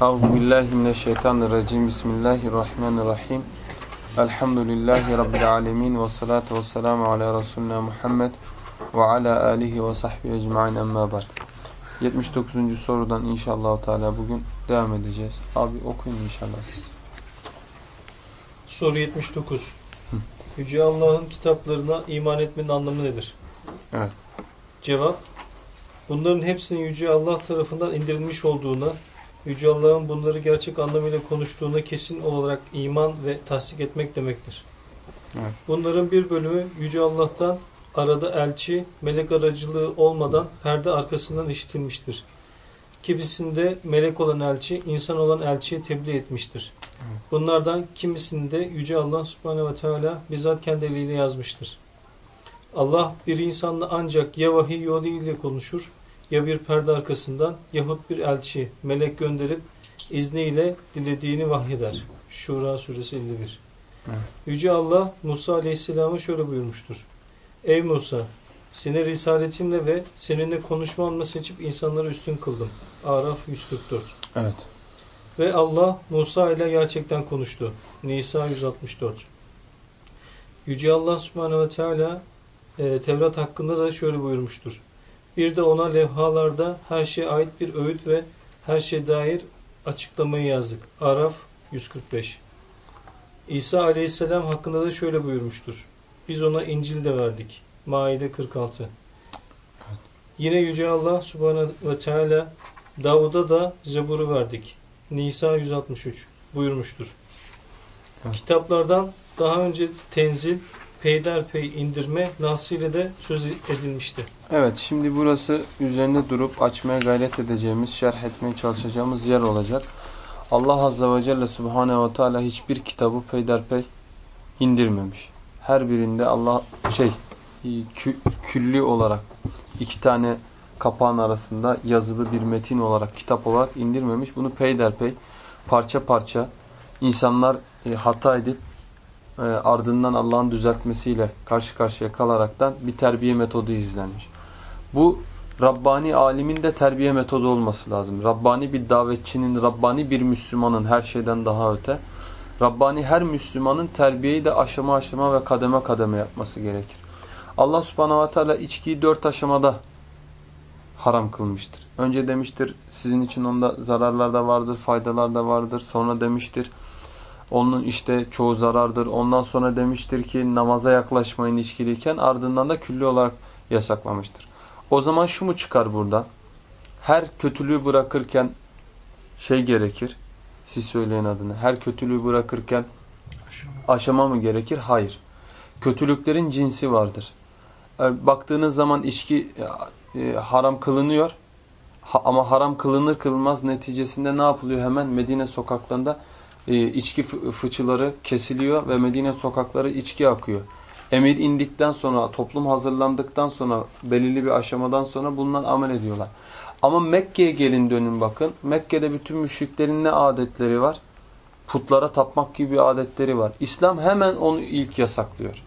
Euzu billahi mineşşeytanirracim. Bismillahirrahmanirrahim. Elhamdülillahi rabbil alamin ve salatu vesselamu ala resulina Muhammed ve ala alihi ve sahbihi ecmaîn. Amma ba'd. 79. sorudan inşallah Teala bugün devam edeceğiz. Abi okuyun inşallah siz. Soru 79. Yüce Allah'ın kitaplarına iman etmenin anlamı nedir? Evet. Cevap Bunların hepsinin Yüce Allah tarafından indirilmiş olduğuna, Yüce Allah'ın bunları gerçek anlamıyla konuştuğuna kesin olarak iman ve tasdik etmek demektir. Evet. Bunların bir bölümü Yüce Allah'tan arada elçi, melek aracılığı olmadan perde arkasından işitilmiştir. Kimisinde melek olan elçi, insan olan elçiye tebliğ etmiştir. Evet. Bunlardan kimisinde Yüce Allah Subhanahu ve Teala bizzat kendi eliyle yazmıştır. Allah bir insanla ancak ya vahiy yoluyla konuşur, ya bir perde arkasından yahut bir elçi, melek gönderip izniyle dilediğini vahyeder. Şura suresi 51. Evet. Yüce Allah Musa aleyhisselama şöyle buyurmuştur. Ey Musa! Seni risaletimle ve seninle konuşmamla seçip insanları üstün kıldım. Araf 144 Evet. Ve Allah Musa ile gerçekten konuştu. Nisa 164 Yüce Allah Subhanahu ve Teala e, Tevrat hakkında da şöyle buyurmuştur. Bir de ona levhalarda her şeye ait bir öğüt ve her şeye dair açıklamayı yazdık. Araf 145 İsa aleyhisselam hakkında da şöyle buyurmuştur. Biz ona İncil de verdik. Maide 46 Yine Yüce Allah Subhanahu ve Teala Davud'a da Zebur'u verdik. Nisa 163 buyurmuştur. Evet. Kitaplardan daha önce tenzil, peyderpey indirme lafzıyla de söz edilmişti. Evet şimdi burası üzerinde durup açmaya gayret edeceğimiz, şerh etmeye çalışacağımız yer olacak. Allah Azze ve Celle Subhanehu ve Teala hiçbir kitabı peyderpey indirmemiş. Her birinde Allah şey kü, külli olarak iki tane kapağın arasında yazılı bir metin olarak, kitap olarak indirmemiş. Bunu peyderpey, parça parça insanlar e, hata edip e, ardından Allah'ın düzeltmesiyle karşı karşıya kalaraktan bir terbiye metodu izlenmiş. Bu Rabbani alimin de terbiye metodu olması lazım. Rabbani bir davetçinin, Rabbani bir Müslümanın her şeyden daha öte. Rabbani her Müslümanın terbiyeyi de aşama aşama ve kademe kademe yapması gerekir. Allah subhanahu ve teala içkiyi dört aşamada haram kılmıştır. Önce demiştir sizin için onda zararlar da vardır, faydalar da vardır. Sonra demiştir onun işte çoğu zarardır. Ondan sonra demiştir ki namaza yaklaşmayın içkiliyken ardından da külli olarak yasaklamıştır. O zaman şu mu çıkar buradan? Her kötülüğü bırakırken şey gerekir. Siz söyleyin adını. Her kötülüğü bırakırken aşama mı gerekir? Hayır. Kötülüklerin cinsi vardır. E, baktığınız zaman içki e, haram kılınıyor. Ama haram kılınır kılmaz neticesinde ne yapılıyor? Hemen Medine sokaklarında e, içki fıçıları kesiliyor ve Medine sokakları içki akıyor. Emir indikten sonra, toplum hazırlandıktan sonra, belirli bir aşamadan sonra bundan amel ediyorlar. Ama Mekke'ye gelin dönün bakın. Mekke'de bütün müşriklerin ne adetleri var? Putlara tapmak gibi adetleri var. İslam hemen onu ilk yasaklıyor.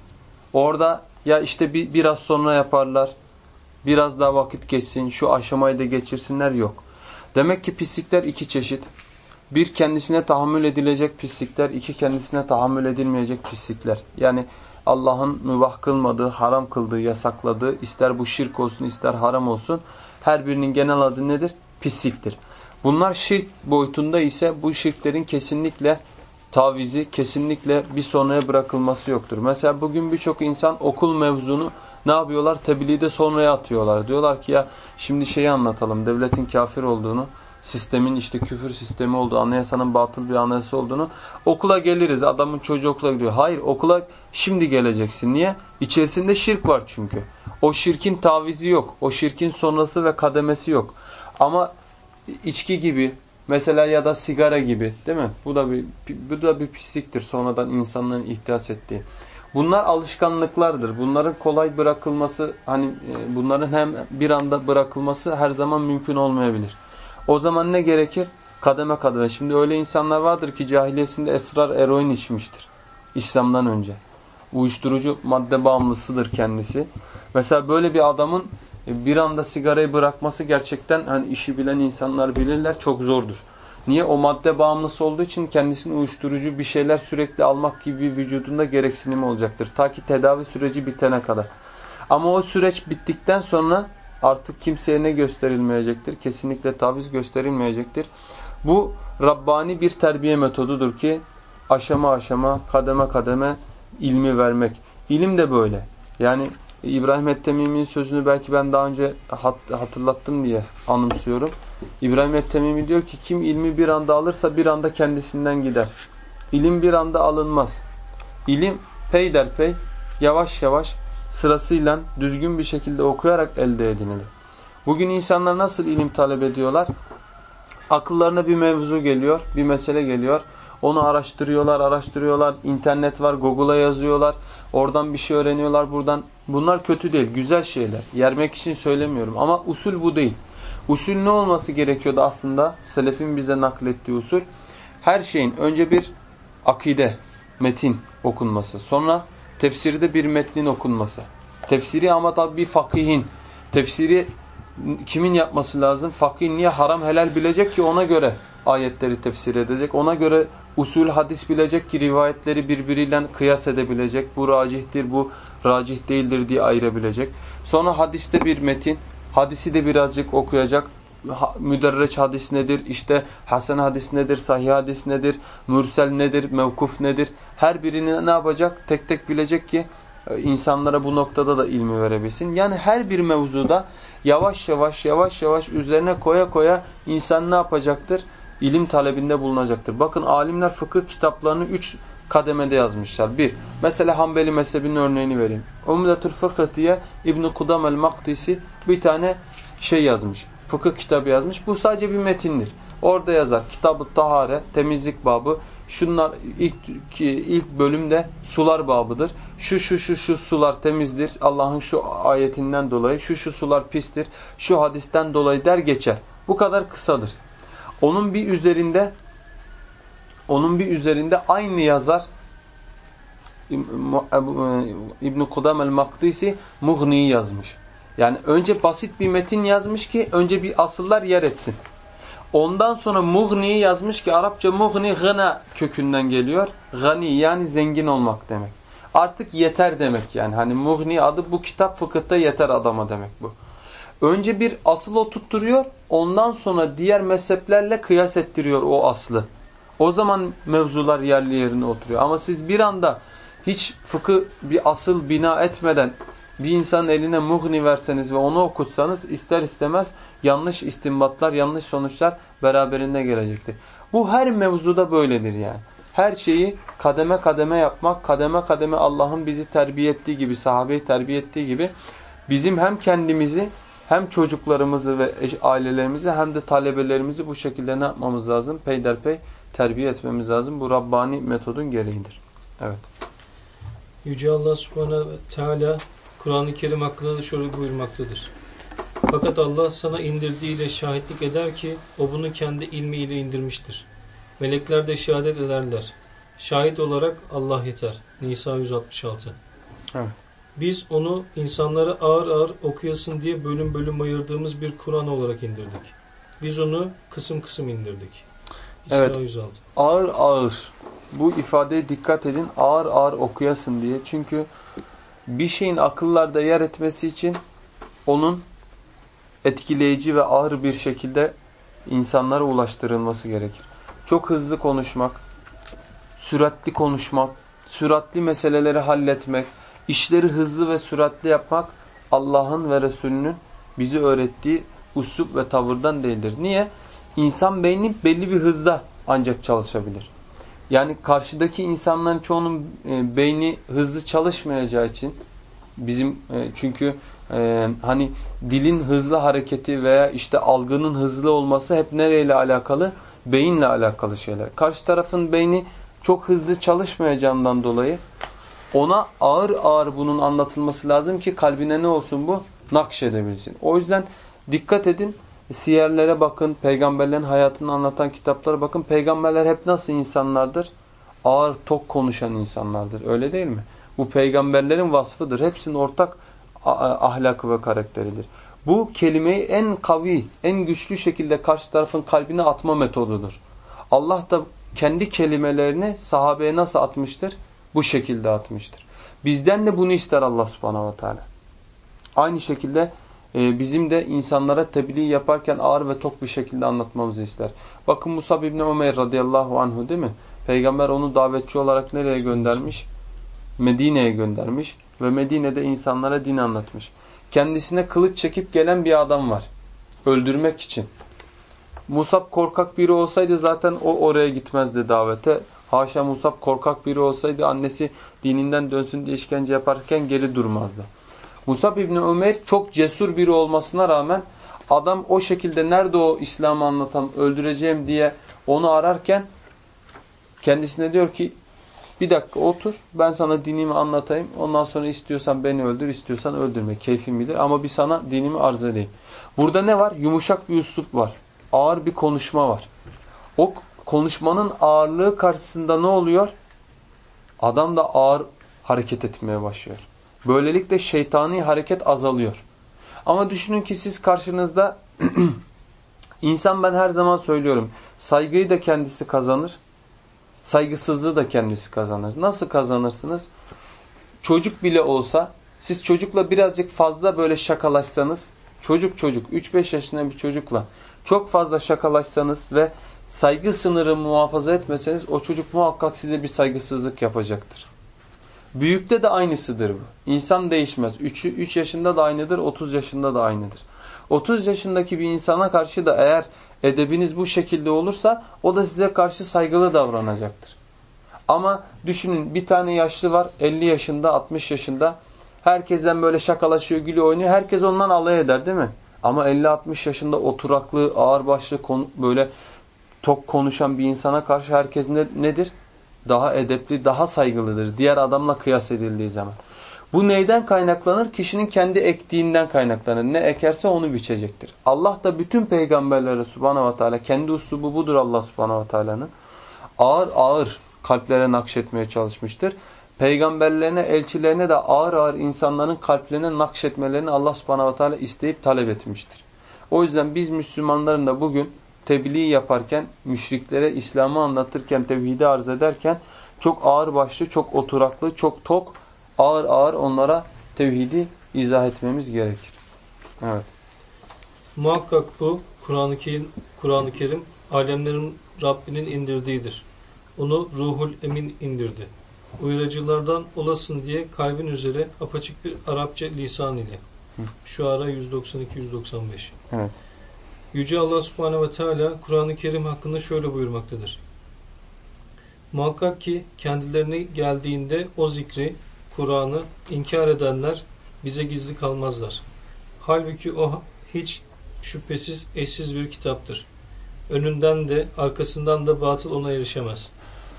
Orada ya işte bir, biraz sonra yaparlar, biraz daha vakit geçsin, şu aşamayı da geçirsinler yok. Demek ki pislikler iki çeşit. Bir kendisine tahammül edilecek pislikler, iki kendisine tahammül edilmeyecek pislikler. Yani Allah'ın mübah kılmadığı, haram kıldığı, yasakladığı, ister bu şirk olsun ister haram olsun her birinin genel adı nedir? Pisliktir. Bunlar şirk boyutunda ise bu şirklerin kesinlikle tavizi, kesinlikle bir sonraya bırakılması yoktur. Mesela bugün birçok insan okul mevzunu ne yapıyorlar? Tebliğde sonraya atıyorlar. Diyorlar ki ya şimdi şeyi anlatalım, devletin kafir olduğunu, sistemin işte küfür sistemi olduğu, anayasanın batıl bir anayasa olduğunu okula geliriz. Adamın çocuğu okula gidiyor. Hayır okula şimdi geleceksin. Niye? İçerisinde şirk var çünkü. O şirkin tavizi yok. O şirkin sonrası ve kademesi yok. Ama içki gibi mesela ya da sigara gibi değil mi? Bu da bir bu da bir pisliktir sonradan insanların ihtiyaç ettiği. Bunlar alışkanlıklardır. Bunların kolay bırakılması hani bunların hem bir anda bırakılması her zaman mümkün olmayabilir. O zaman ne gerekir? Kademe kademe. Şimdi öyle insanlar vardır ki cahiliyesinde esrar eroin içmiştir. İslam'dan önce. Uyuşturucu madde bağımlısıdır kendisi. Mesela böyle bir adamın e, bir anda sigarayı bırakması gerçekten hani işi bilen insanlar bilirler çok zordur. Niye? O madde bağımlısı olduğu için kendisini uyuşturucu bir şeyler sürekli almak gibi vücudunda gereksinimi olacaktır. Ta ki tedavi süreci bitene kadar. Ama o süreç bittikten sonra artık kimseye ne gösterilmeyecektir? Kesinlikle taviz gösterilmeyecektir. Bu Rabbani bir terbiye metodudur ki aşama aşama, kademe kademe ilmi vermek. İlim de böyle. Yani İbrahim Ettemimi'nin sözünü belki ben daha önce hatırlattım diye anımsıyorum. İbrahim Ettemimi diyor ki kim ilmi bir anda alırsa bir anda kendisinden gider. İlim bir anda alınmaz. İlim peyderpey yavaş yavaş sırasıyla düzgün bir şekilde okuyarak elde edinilir. Bugün insanlar nasıl ilim talep ediyorlar? Akıllarına bir mevzu geliyor, bir mesele geliyor. Onu araştırıyorlar, araştırıyorlar. İnternet var, Google'a yazıyorlar. Oradan bir şey öğreniyorlar buradan. Bunlar kötü değil, güzel şeyler. Yermek için söylemiyorum ama usul bu değil. Usul ne olması gerekiyordu aslında? Selefin bize naklettiği usul. Her şeyin önce bir akide, metin okunması. Sonra tefsirde bir metnin okunması. Tefsiri ama tabi bir fakihin. Tefsiri kimin yapması lazım? Fakih niye haram helal bilecek ki ona göre ayetleri tefsir edecek. Ona göre usul hadis bilecek ki rivayetleri birbiriyle kıyas edebilecek. Bu racihtir, bu racih değildir diye ayırabilecek. Sonra hadiste bir metin, hadisi de birazcık okuyacak. Müderreç hadis nedir, işte hasen hadis nedir, sahih hadis nedir, mürsel nedir, mevkuf nedir. Her birini ne yapacak? Tek tek bilecek ki e, insanlara bu noktada da ilmi verebilsin. Yani her bir mevzuda yavaş yavaş yavaş yavaş üzerine koya koya insan ne yapacaktır? ilim talebinde bulunacaktır. Bakın alimler fıkıh kitaplarını üç kademede yazmışlar. Bir, mesela Hanbeli mezhebinin örneğini vereyim. Umdetül Fıkıh diye İbn-i Kudam el-Maktisi bir tane şey yazmış. Fıkıh kitabı yazmış. Bu sadece bir metindir. Orada yazar. Kitab-ı Tahare, temizlik babı. Şunlar ilk, ilk bölümde sular babıdır. Şu şu şu şu sular temizdir. Allah'ın şu ayetinden dolayı. Şu şu sular pistir. Şu hadisten dolayı der geçer. Bu kadar kısadır. Onun bir üzerinde onun bir üzerinde aynı yazar İbn Kudam el-Makdisi Mughni'yi yazmış. Yani önce basit bir metin yazmış ki önce bir asıllar yer etsin. Ondan sonra Mughni'yi yazmış ki Arapça Mughni gına kökünden geliyor. Gani yani zengin olmak demek. Artık yeter demek yani. Hani Mughni adı bu kitap fıkıhta yeter adama demek bu. Önce bir asıl oturtturuyor, ondan sonra diğer mezheplerle kıyas ettiriyor o aslı. O zaman mevzular yerli yerine oturuyor. Ama siz bir anda hiç fıkı bir asıl bina etmeden bir insanın eline muhni verseniz ve onu okutsanız ister istemez yanlış istimbatlar, yanlış sonuçlar beraberinde gelecektir. Bu her mevzuda böyledir yani. Her şeyi kademe kademe yapmak, kademe kademe Allah'ın bizi terbiye ettiği gibi, sahabeyi terbiye ettiği gibi bizim hem kendimizi hem çocuklarımızı ve ailelerimizi hem de talebelerimizi bu şekilde ne yapmamız lazım? Peyderpey terbiye etmemiz lazım. Bu Rabbani metodun gereğidir. Evet. Yüce Allah subhanahu teala Kur'an-ı Kerim hakkında da şöyle buyurmaktadır. Fakat Allah sana indirdiğiyle şahitlik eder ki o bunu kendi ilmiyle indirmiştir. Melekler de şehadet ederler. Şahit olarak Allah yeter. Nisa 166 Evet. Biz onu insanlara ağır ağır okuyasın diye bölüm bölüm ayırdığımız bir Kur'an olarak indirdik. Biz onu kısım kısım indirdik. İsra evet. 106. Ağır ağır. Bu ifadeye dikkat edin. Ağır ağır okuyasın diye. Çünkü bir şeyin akıllarda yer etmesi için onun etkileyici ve ağır bir şekilde insanlara ulaştırılması gerekir. Çok hızlı konuşmak, süratli konuşmak, süratli meseleleri halletmek, işleri hızlı ve süratli yapmak Allah'ın ve Resulünün bizi öğrettiği usup ve tavırdan değildir. Niye? İnsan beyni belli bir hızda ancak çalışabilir. Yani karşıdaki insanların çoğunun e, beyni hızlı çalışmayacağı için bizim e, çünkü e, hani dilin hızlı hareketi veya işte algının hızlı olması hep nereyle alakalı? Beyinle alakalı şeyler. Karşı tarafın beyni çok hızlı çalışmayacağından dolayı ona ağır ağır bunun anlatılması lazım ki kalbine ne olsun bu? Nakşedebilsin. O yüzden dikkat edin. Siyerlere bakın, peygamberlerin hayatını anlatan kitaplara bakın. Peygamberler hep nasıl insanlardır? Ağır, tok konuşan insanlardır. Öyle değil mi? Bu peygamberlerin vasfıdır. Hepsinin ortak ahlakı ve karakteridir. Bu kelimeyi en kavi, en güçlü şekilde karşı tarafın kalbine atma metodudur. Allah da kendi kelimelerini sahabeye nasıl atmıştır? Bu şekilde atmıştır. Bizden de bunu ister Allah subhanahu ve teala. Aynı şekilde e, bizim de insanlara tebliğ yaparken ağır ve tok bir şekilde anlatmamızı ister. Bakın Musab İbni Ömer radıyallahu anhu değil mi? Peygamber onu davetçi olarak nereye göndermiş? Medine'ye göndermiş ve Medine'de insanlara din anlatmış. Kendisine kılıç çekip gelen bir adam var. Öldürmek için. Musab korkak biri olsaydı zaten o oraya gitmezdi davete. Haşa Musab korkak biri olsaydı annesi dininden dönsün diye işkence yaparken geri durmazdı. Musab İbni Ömer çok cesur biri olmasına rağmen adam o şekilde nerede o İslam'ı anlatan öldüreceğim diye onu ararken kendisine diyor ki bir dakika otur ben sana dinimi anlatayım ondan sonra istiyorsan beni öldür istiyorsan öldürme keyfim bilir ama bir sana dinimi arz edeyim. Burada ne var? Yumuşak bir üslup var. Ağır bir konuşma var. O konuşmanın ağırlığı karşısında ne oluyor? Adam da ağır hareket etmeye başlıyor. Böylelikle şeytani hareket azalıyor. Ama düşünün ki siz karşınızda insan ben her zaman söylüyorum saygıyı da kendisi kazanır. Saygısızlığı da kendisi kazanır. Nasıl kazanırsınız? Çocuk bile olsa siz çocukla birazcık fazla böyle şakalaşsanız çocuk çocuk 3-5 yaşında bir çocukla çok fazla şakalaşsanız ve saygı sınırı muhafaza etmeseniz o çocuk muhakkak size bir saygısızlık yapacaktır. Büyükte de aynısıdır bu. İnsan değişmez. 3, 3 yaşında da aynıdır, 30 yaşında da aynıdır. 30 yaşındaki bir insana karşı da eğer edebiniz bu şekilde olursa o da size karşı saygılı davranacaktır. Ama düşünün bir tane yaşlı var 50 yaşında 60 yaşında herkesten böyle şakalaşıyor gülüyor oynuyor herkes ondan alay eder değil mi? Ama 50-60 yaşında oturaklı ağırbaşlı böyle tok konuşan bir insana karşı herkes ne, nedir? Daha edepli, daha saygılıdır. Diğer adamla kıyas edildiği zaman. Bu neyden kaynaklanır? Kişinin kendi ektiğinden kaynaklanır. Ne ekerse onu biçecektir. Allah da bütün peygamberlere subhanahu ve teala kendi uslubu budur Allah subhanahu ve teala'nın. Ağır ağır kalplere nakşetmeye çalışmıştır. Peygamberlerine, elçilerine de ağır ağır insanların kalplerine nakşetmelerini Allah subhanahu ve teala isteyip talep etmiştir. O yüzden biz Müslümanların da bugün tebliğ yaparken, müşriklere İslam'ı anlatırken, tevhidi arz ederken çok ağır başlı, çok oturaklı, çok tok, ağır ağır onlara tevhidi izah etmemiz gerekir. Evet. Muhakkak bu Kur'an-ı Kerim, Kur Kerim alemlerin Rabbinin indirdiğidir. Onu Ruhul Emin indirdi. Uyarıcılardan olasın diye kalbin üzere apaçık bir Arapça lisan ile. Şu ara 192-195. Evet. Yüce Allah Subhanahu ve Teala Kur'an-ı Kerim hakkında şöyle buyurmaktadır. Muhakkak ki kendilerine geldiğinde o zikri, Kur'an'ı inkar edenler bize gizli kalmazlar. Halbuki o hiç şüphesiz eşsiz bir kitaptır. Önünden de arkasından da batıl ona erişemez.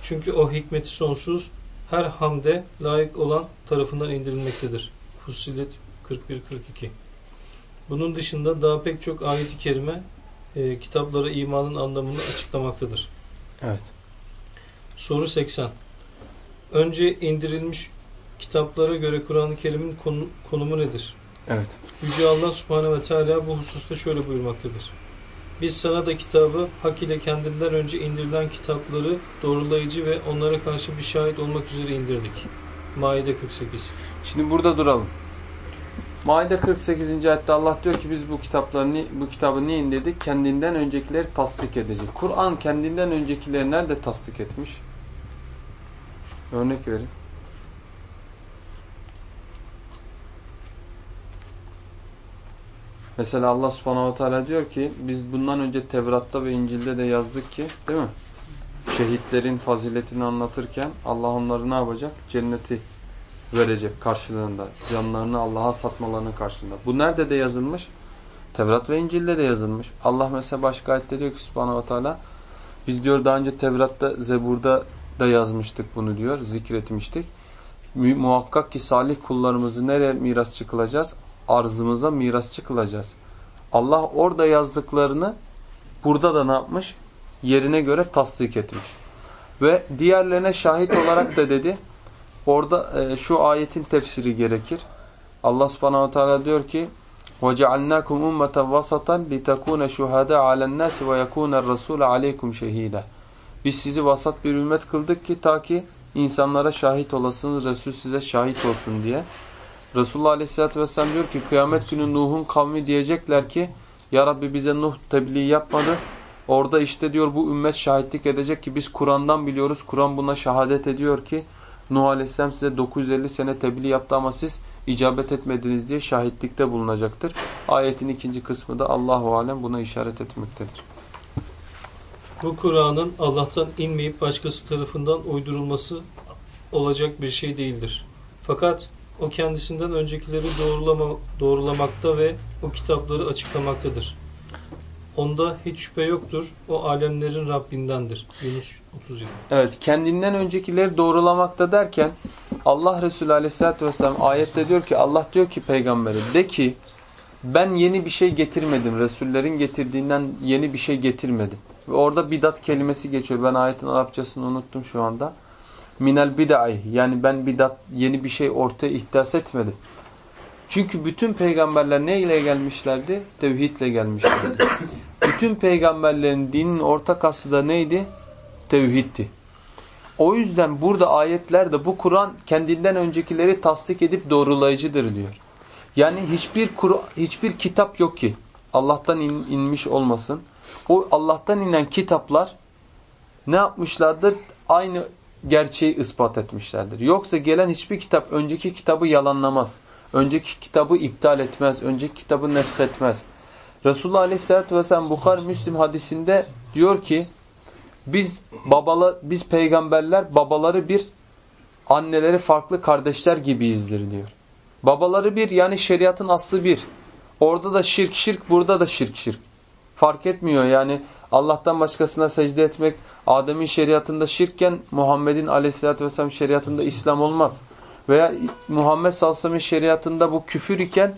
Çünkü o hikmeti sonsuz, her hamde layık olan tarafından indirilmektedir. Fussilet 41-42 Bunun dışında daha pek çok ayet-i kerime e, kitaplara imanın anlamını açıklamaktadır. Evet. Soru 80. Önce indirilmiş kitaplara göre Kur'an-ı Kerim'in konu, konumu nedir? Evet. Yüce Allah Subhanahu ve Teala bu hususta şöyle buyurmaktadır. Biz sana da kitabı hak ile kendinden önce indirilen kitapları doğrulayıcı ve onlara karşı bir şahit olmak üzere indirdik. Maide 48. Şimdi burada duralım. Maide 48. ayette Allah diyor ki biz bu kitapları bu kitabı niye indirdik? Kendinden öncekileri tasdik edecek. Kur'an kendinden öncekileri nerede tasdik etmiş? Örnek verin. Mesela Allah subhanahu teala diyor ki biz bundan önce Tevrat'ta ve İncil'de de yazdık ki değil mi? Şehitlerin faziletini anlatırken Allah onları ne yapacak? Cenneti verecek karşılığında. Canlarını Allah'a satmalarının karşılığında. Bu nerede de yazılmış? Tevrat ve İncil'de de yazılmış. Allah mesela başka ayette diyor ki subhanahu teala biz diyor daha önce Tevrat'ta, Zebur'da da yazmıştık bunu diyor. Zikretmiştik. Muhakkak ki salih kullarımızı nereye miras çıkılacağız? arzımıza mirasçı kılacağız. Allah orada yazdıklarını burada da ne yapmış? Yerine göre tasdik etmiş. Ve diğerlerine şahit olarak da dedi. Orada e, şu ayetin tefsiri gerekir. Allah subhanahu teala diyor ki وَجَعَلْنَاكُمْ اُمَّةً وَسَطًا لِتَكُونَ شُهَدَى عَلَى النَّاسِ وَيَكُونَ الرَّسُولَ عَلَيْكُمْ شَهِيدًا Biz sizi vasat bir ümmet kıldık ki ta ki insanlara şahit olasınız, Resul size şahit olsun diye. Resulullah Aleyhisselatü Vesselam diyor ki kıyamet günü Nuh'un kavmi diyecekler ki Ya Rabbi bize Nuh tebliğ yapmadı. Orada işte diyor bu ümmet şahitlik edecek ki biz Kur'an'dan biliyoruz. Kur'an buna şehadet ediyor ki Nuh Aleyhisselam size 950 sene tebliğ yaptı ama siz icabet etmediniz diye şahitlikte bulunacaktır. Ayetin ikinci kısmı da Allahu Alem buna işaret etmektedir. Bu Kur'an'ın Allah'tan inmeyip başkası tarafından uydurulması olacak bir şey değildir. Fakat o kendisinden öncekileri doğrulama, doğrulamakta ve o kitapları açıklamaktadır. Onda hiç şüphe yoktur. O alemlerin Rabbindendir. Yunus 37. Evet kendinden öncekileri doğrulamakta derken Allah Resulü Aleyhisselatü Vesselam ayette diyor ki Allah diyor ki peygambere de ki ben yeni bir şey getirmedim. Resullerin getirdiğinden yeni bir şey getirmedim. Ve orada bidat kelimesi geçiyor. Ben ayetin Arapçasını unuttum şu anda. Minel bid'ai yani ben bidat yeni bir şey ortaya ihdas etmedim. Çünkü bütün peygamberler ne ile gelmişlerdi? Tevhidle gelmişlerdi. bütün peygamberlerin dinin ortak aslı da neydi? Tevhiddi. O yüzden burada ayetlerde bu Kur'an kendinden öncekileri tasdik edip doğrulayıcıdır diyor. Yani hiçbir hiçbir kitap yok ki Allah'tan in, inmiş olmasın. O Allah'tan inen kitaplar ne yapmışlardır? Aynı gerçeği ispat etmişlerdir. Yoksa gelen hiçbir kitap önceki kitabı yalanlamaz. Önceki kitabı iptal etmez. Önceki kitabı nesk etmez. Resulullah Aleyhisselatü Vesselam Bukhar Müslim hadisinde diyor ki biz babala, biz peygamberler babaları bir anneleri farklı kardeşler gibiyizdir diyor. Babaları bir yani şeriatın aslı bir. Orada da şirk şirk burada da şirk şirk. Fark etmiyor yani Allah'tan başkasına secde etmek Adem'in şeriatında şirkken Muhammed'in aleyhissalatü vesselam şeriatında İslam olmaz. Veya Muhammed sallallahu şeriatında bu küfür iken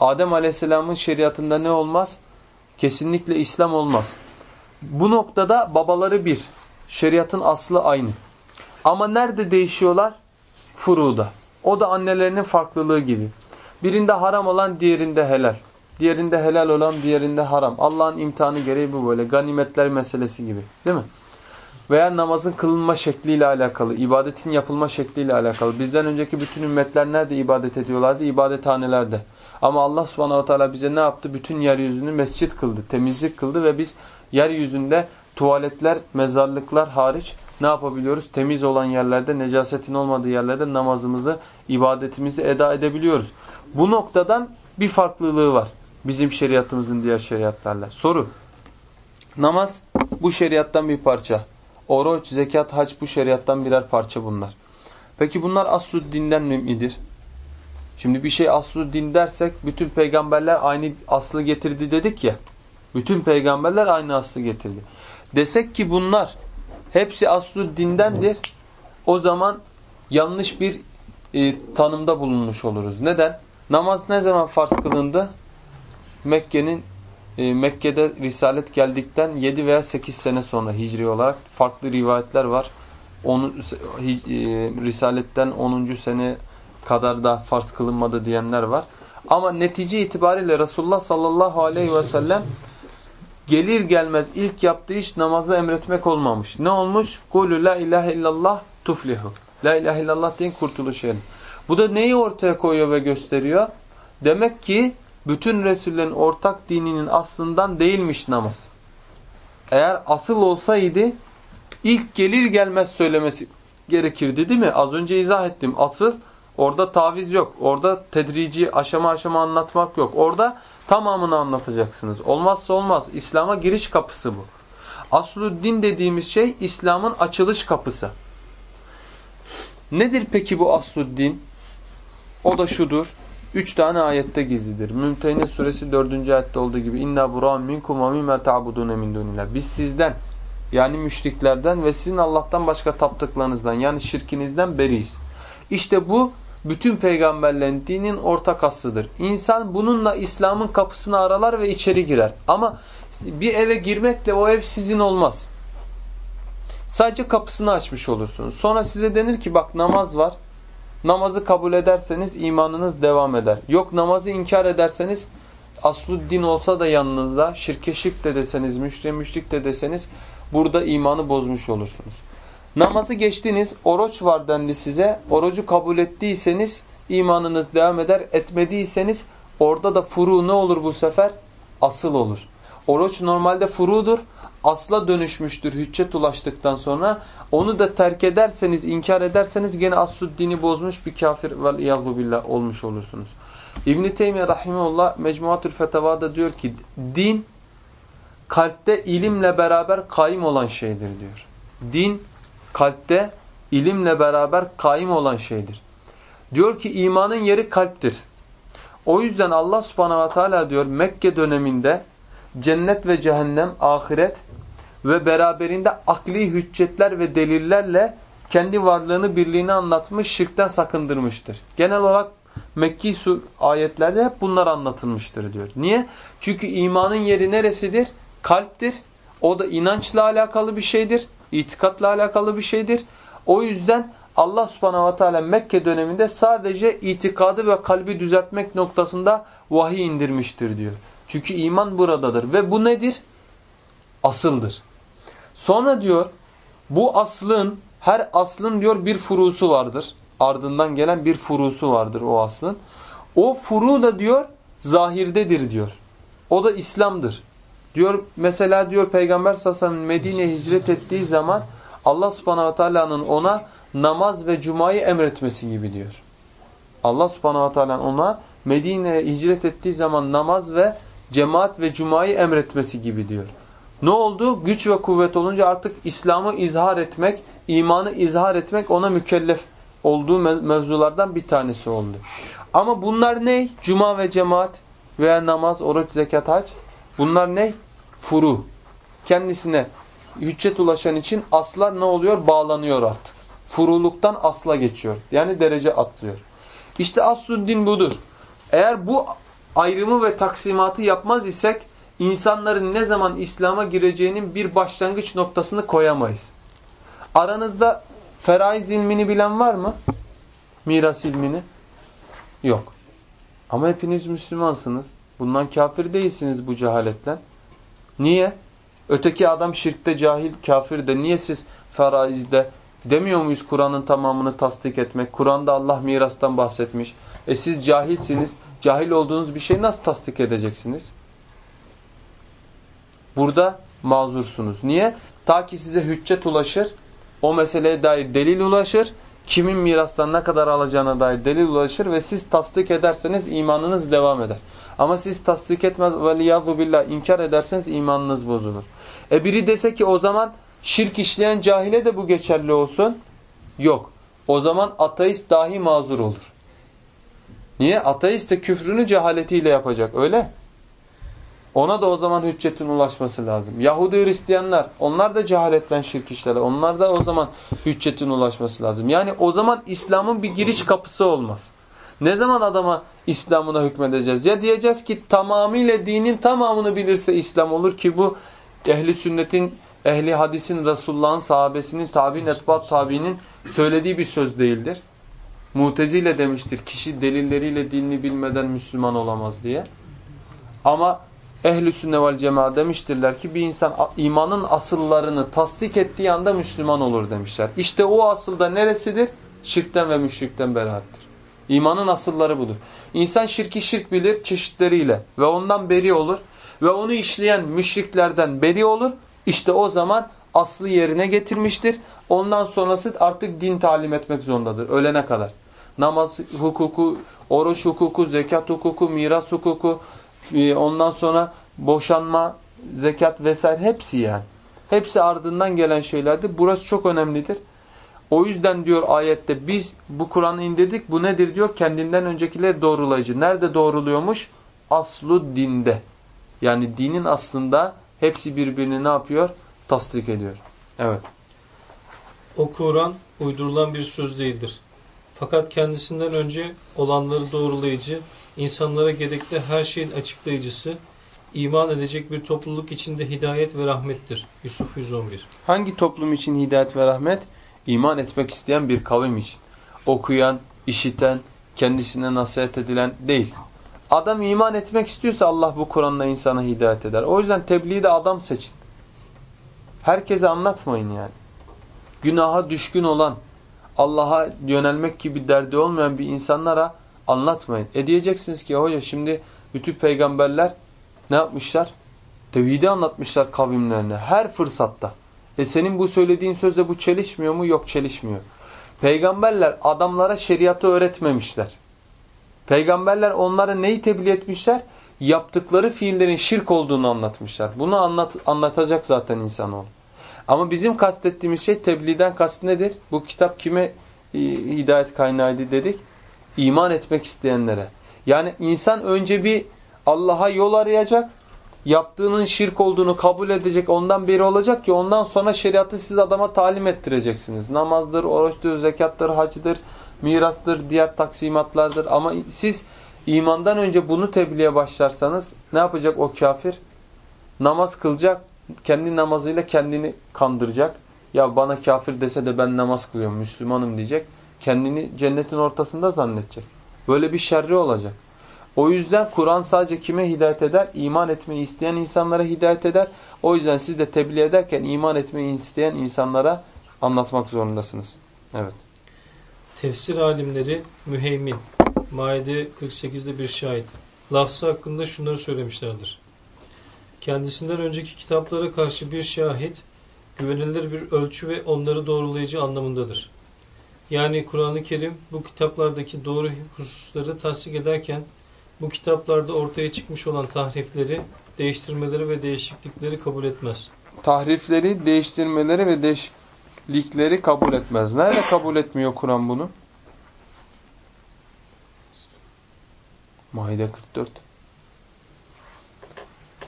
Adem aleyhisselamın şeriatında ne olmaz? Kesinlikle İslam olmaz. Bu noktada babaları bir. Şeriatın aslı aynı. Ama nerede değişiyorlar? Furuda. O da annelerinin farklılığı gibi. Birinde haram olan diğerinde helal. Diğerinde helal olan diğerinde haram. Allah'ın imtihanı gereği bu böyle. Ganimetler meselesi gibi. Değil mi? Veya namazın kılınma şekliyle alakalı, ibadetin yapılma şekliyle alakalı. Bizden önceki bütün ümmetler nerede ibadet ediyorlardı? İbadethanelerde. Ama Allah subhanahu teala bize ne yaptı? Bütün yeryüzünü mescit kıldı, temizlik kıldı ve biz yeryüzünde tuvaletler, mezarlıklar hariç ne yapabiliyoruz? Temiz olan yerlerde, necasetin olmadığı yerlerde namazımızı, ibadetimizi eda edebiliyoruz. Bu noktadan bir farklılığı var. Bizim şeriatımızın diğer şeriatlarla. Soru. Namaz bu şeriattan bir parça. Oruç, zekat, hac bu şeriattan birer parça bunlar. Peki bunlar aslu dinden midir? Şimdi bir şey aslu din dersek bütün peygamberler aynı aslı getirdi dedik ya. Bütün peygamberler aynı aslı getirdi. Desek ki bunlar hepsi aslu dindendir. O zaman yanlış bir e, tanımda bulunmuş oluruz. Neden? Namaz ne zaman farz kılındı? Mekke'nin e, Mekke'de Risalet geldikten 7 veya 8 sene sonra hicri olarak farklı rivayetler var. Onu, e, Risaletten 10. sene kadar da farz kılınmadı diyenler var. Ama netice itibariyle Resulullah sallallahu aleyhi ve sellem gelir gelmez ilk yaptığı iş namazı emretmek olmamış. Ne olmuş? Kulü la ilahe illallah tuflihu. La ilahe illallah deyin kurtuluş erin. Bu da neyi ortaya koyuyor ve gösteriyor? Demek ki bütün Resullerin ortak dininin aslından değilmiş namaz. Eğer asıl olsaydı ilk gelir gelmez söylemesi gerekirdi değil mi? Az önce izah ettim. Asıl orada taviz yok. Orada tedrici aşama aşama anlatmak yok. Orada tamamını anlatacaksınız. Olmazsa olmaz. İslam'a giriş kapısı bu. Aslı din dediğimiz şey İslam'ın açılış kapısı. Nedir peki bu aslı din? O da şudur. Üç tane ayette gizlidir. Mümtehine suresi dördüncü ayette olduğu gibi inna buran minkum ve mimma ta'budun min dunillah. Biz sizden yani müşriklerden ve sizin Allah'tan başka taptıklarınızdan yani şirkinizden beriyiz. İşte bu bütün peygamberlerin dinin ortak aslıdır. İnsan bununla İslam'ın kapısını aralar ve içeri girer. Ama bir eve girmekle o ev sizin olmaz. Sadece kapısını açmış olursunuz. Sonra size denir ki bak namaz var. Namazı kabul ederseniz imanınız devam eder. Yok namazı inkar ederseniz aslu din olsa da yanınızda şirke şirk de deseniz, müşriye müşrik de deseniz burada imanı bozmuş olursunuz. Namazı geçtiniz, oruç var dendi size. Orucu kabul ettiyseniz imanınız devam eder. Etmediyseniz orada da furu ne olur bu sefer? Asıl olur. Oruç normalde furudur. Asla dönüşmüştür hüccet ulaştıktan sonra. Onu da terk ederseniz, inkar ederseniz gene aslu dini bozmuş bir kafir vel billah olmuş olursunuz. İbn-i Teymiye Rahimullah Mecmuatül Fetava'da diyor ki din kalpte ilimle beraber kaim olan şeydir diyor. Din kalpte ilimle beraber kaim olan şeydir. Diyor ki imanın yeri kalptir. O yüzden Allah subhanahu ve teala diyor Mekke döneminde cennet ve cehennem, ahiret ve beraberinde akli hüccetler ve delillerle kendi varlığını, birliğini anlatmış, şirkten sakındırmıştır. Genel olarak Mekki su ayetlerde hep bunlar anlatılmıştır diyor. Niye? Çünkü imanın yeri neresidir? Kalptir. O da inançla alakalı bir şeydir. İtikatla alakalı bir şeydir. O yüzden Allah subhanahu ve teala Mekke döneminde sadece itikadı ve kalbi düzeltmek noktasında vahiy indirmiştir diyor. Çünkü iman buradadır. Ve bu nedir? Asıldır. Sonra diyor bu aslın her aslın diyor bir furusu vardır. Ardından gelen bir furusu vardır o aslın. O furu da diyor zahirdedir diyor. O da İslam'dır. Diyor mesela diyor Peygamber sallallahu Medine'ye hicret ettiği zaman Allah subhanahu teala'nın ona namaz ve cumayı emretmesi gibi diyor. Allah subhanahu teala'nın ona Medine'ye hicret ettiği zaman namaz ve cemaat ve cumayı emretmesi gibi diyor. Ne oldu? Güç ve kuvvet olunca artık İslam'ı izhar etmek, imanı izhar etmek ona mükellef olduğu mevzulardan bir tanesi oldu. Ama bunlar ne? Cuma ve cemaat veya namaz, oruç, zekat, hac. Bunlar ne? Furu. Kendisine hüccet ulaşan için asla ne oluyor? Bağlanıyor artık. Furuluktan asla geçiyor. Yani derece atlıyor. İşte din budur. Eğer bu ayrımı ve taksimatı yapmaz isek insanların ne zaman İslam'a gireceğinin bir başlangıç noktasını koyamayız. Aranızda feraiz ilmini bilen var mı? Miras ilmini? Yok. Ama hepiniz Müslümansınız. Bundan kafir değilsiniz bu cehaletten. Niye? Öteki adam şirkte cahil, kafir de. Niye siz feraizde demiyor muyuz Kur'an'ın tamamını tasdik etmek? Kur'an'da Allah mirastan bahsetmiş. E siz cahilsiniz. Cahil olduğunuz bir şeyi nasıl tasdik edeceksiniz? Burada mazursunuz. Niye? Ta ki size hüccet ulaşır, o meseleye dair delil ulaşır, kimin mirastan ne kadar alacağına dair delil ulaşır ve siz tasdik ederseniz imanınız devam eder. Ama siz tasdik etmez ve liyadu billah inkar ederseniz imanınız bozulur. E biri dese ki o zaman şirk işleyen cahile de bu geçerli olsun. Yok. O zaman ateist dahi mazur olur. Niye? Ateist de küfrünü cehaletiyle yapacak. Öyle. Ona da o zaman hüccetin ulaşması lazım. Yahudi Hristiyanlar onlar da cehaletten şirk işlerler. Onlar da o zaman hüccetin ulaşması lazım. Yani o zaman İslam'ın bir giriş kapısı olmaz. Ne zaman adama İslam'ına hükmedeceğiz? Ya diyeceğiz ki tamamıyla dinin tamamını bilirse İslam olur ki bu ehli sünnetin, ehli hadisin, Resulullah'ın, sahabesinin, tabi'in, etbat tabi'nin söylediği bir söz değildir. Mutezile demiştir kişi delilleriyle dinini bilmeden Müslüman olamaz diye. Ama ehl-i sünne vel cemaat demiştirler ki bir insan imanın asıllarını tasdik ettiği anda Müslüman olur demişler. İşte o asılda neresidir? Şirkten ve müşrikten beraattir. İmanın asılları budur. İnsan şirki şirk bilir çeşitleriyle ve ondan beri olur ve onu işleyen müşriklerden beri olur. İşte o zaman aslı yerine getirmiştir. Ondan sonrası artık din talim etmek zorundadır ölene kadar. Namaz hukuku, oruç hukuku, zekat hukuku, miras hukuku, ondan sonra boşanma, zekat vesaire hepsi yani. Hepsi ardından gelen şeylerdir. Burası çok önemlidir. O yüzden diyor ayette biz bu Kur'an'ı indirdik. Bu nedir diyor? Kendinden öncekiler doğrulayıcı. Nerede doğruluyormuş? Aslu dinde. Yani dinin aslında hepsi birbirini ne yapıyor? Tasdik ediyor. Evet. O Kur'an uydurulan bir söz değildir. Fakat kendisinden önce olanları doğrulayıcı, insanlara gerekli her şeyin açıklayıcısı, iman edecek bir topluluk içinde hidayet ve rahmettir. Yusuf 111 Hangi toplum için hidayet ve rahmet? İman etmek isteyen bir kavim için. Okuyan, işiten, kendisine nasihat edilen değil. Adam iman etmek istiyorsa Allah bu Kur'an'la insana hidayet eder. O yüzden tebliği de adam seçin. Herkese anlatmayın yani. Günaha düşkün olan, Allah'a yönelmek gibi derdi olmayan bir insanlara anlatmayın. E diyeceksiniz ki hoca şimdi bütün peygamberler ne yapmışlar? Tevhidi anlatmışlar kavimlerine her fırsatta. E senin bu söylediğin sözle bu çelişmiyor mu? Yok çelişmiyor. Peygamberler adamlara şeriatı öğretmemişler. Peygamberler onlara neyi tebliğ etmişler? Yaptıkları fiillerin şirk olduğunu anlatmışlar. Bunu anlat, anlatacak zaten insanoğlu. Ama bizim kastettiğimiz şey tebliğden kast nedir? Bu kitap kime hidayet kaynağıydı dedik? İman etmek isteyenlere. Yani insan önce bir Allah'a yol arayacak, yaptığının şirk olduğunu kabul edecek, ondan beri olacak ki ondan sonra şeriatı siz adama talim ettireceksiniz. Namazdır, oruçtur, zekattır, hacıdır, mirastır, diğer taksimatlardır. Ama siz imandan önce bunu tebliğe başlarsanız ne yapacak o kafir? Namaz kılacak, kendi namazıyla kendini kandıracak. Ya bana kafir dese de ben namaz kılıyorum, Müslümanım diyecek. Kendini cennetin ortasında zannedecek. Böyle bir şerri olacak. O yüzden Kur'an sadece kime hidayet eder? İman etmeyi isteyen insanlara hidayet eder. O yüzden siz de tebliğ ederken iman etmeyi isteyen insanlara anlatmak zorundasınız. Evet. Tefsir alimleri müheymin, Maide 48'de bir şahit. Lafzı hakkında şunları söylemişlerdir. Kendisinden önceki kitaplara karşı bir şahit, güvenilir bir ölçü ve onları doğrulayıcı anlamındadır. Yani Kur'an-ı Kerim bu kitaplardaki doğru hususları tasdik ederken bu kitaplarda ortaya çıkmış olan tahrifleri, değiştirmeleri ve değişiklikleri kabul etmez. Tahrifleri, değiştirmeleri ve değişiklikleri kabul etmez. Nerede kabul etmiyor Kur'an bunu? Maide 44.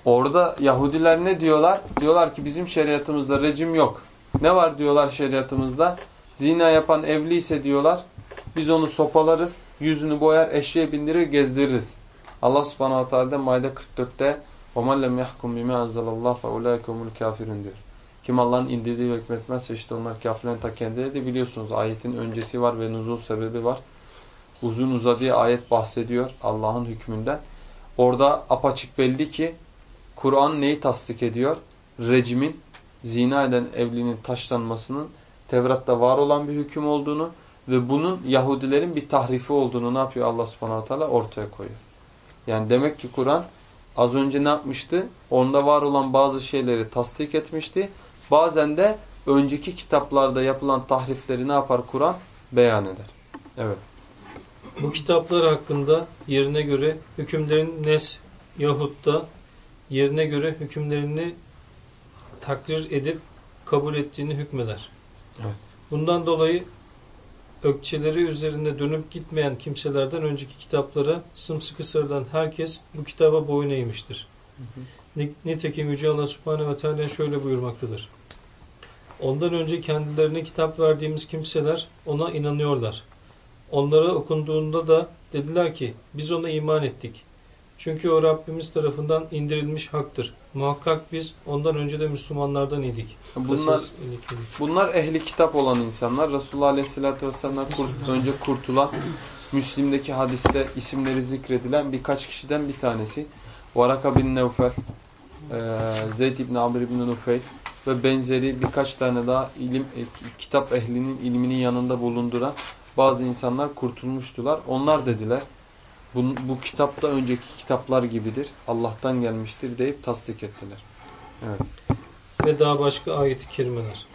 Orada Yahudiler ne diyorlar? Diyorlar ki bizim şeriatımızda rejim yok. Ne var diyorlar şeriatımızda? Zina yapan evli ise diyorlar biz onu sopalarız, yüzünü boyar, eşeğe bindirir, gezdiririz. Allah subhanahu teala Maide 44'te وَمَنْ لَمْ يَحْكُمْ بِمَا أَنْزَلَ اللّٰهِ فَاُولَٰئِكَ هُمُ الْكَافِرُونَ diyor. Kim Allah'ın indirdiği hükmetmezse işte onlar kafirlerin ta kendileri de biliyorsunuz. Ayetin öncesi var ve nuzul sebebi var. Uzun uzadığı ayet bahsediyor Allah'ın hükmünden. Orada apaçık belli ki Kur'an neyi tasdik ediyor? Recimin, zina eden evlinin taşlanmasının Tevrat'ta var olan bir hüküm olduğunu ve bunun Yahudilerin bir tahrifi olduğunu ne yapıyor Allah subhanahu teala ortaya koyuyor. Yani demek ki Kur'an az önce ne yapmıştı? Onda var olan bazı şeyleri tasdik etmişti. Bazen de önceki kitaplarda yapılan tahrifleri ne yapar Kur'an? Beyan eder. Evet. Bu kitaplar hakkında yerine göre hükümlerin nes yahut da yerine göre hükümlerini takrir edip kabul ettiğini hükmeder. Evet. Bundan dolayı ökçeleri üzerinde dönüp gitmeyen kimselerden önceki kitaplara sımsıkı sarılan herkes bu kitaba boyun eğmiştir. Hı hı. Nitekim Yüce Allah Subhanahu ve Teala şöyle buyurmaktadır. Ondan önce kendilerine kitap verdiğimiz kimseler ona inanıyorlar. Onlara okunduğunda da dediler ki biz ona iman ettik. Çünkü o Rabbimiz tarafından indirilmiş haktır. Muhakkak biz ondan önce de Müslümanlardan idik. Bunlar, bunlar ehli kitap olan insanlar. Resulullah Aleyhisselatü Vesselam'dan kurt, önce kurtulan, Müslim'deki hadiste isimleri zikredilen birkaç kişiden bir tanesi. Varaka bin Nevfel, e, Zeyd ibn Amr ibn Nufeyl ve benzeri birkaç tane daha ilim e, kitap ehlinin ilminin yanında bulunduran bazı insanlar kurtulmuştular. Onlar dediler bu, bu kitapta önceki kitaplar gibidir. Allah'tan gelmiştir deyip tasdik ettiler. Evet. Ve daha başka ayet-i kerimeler.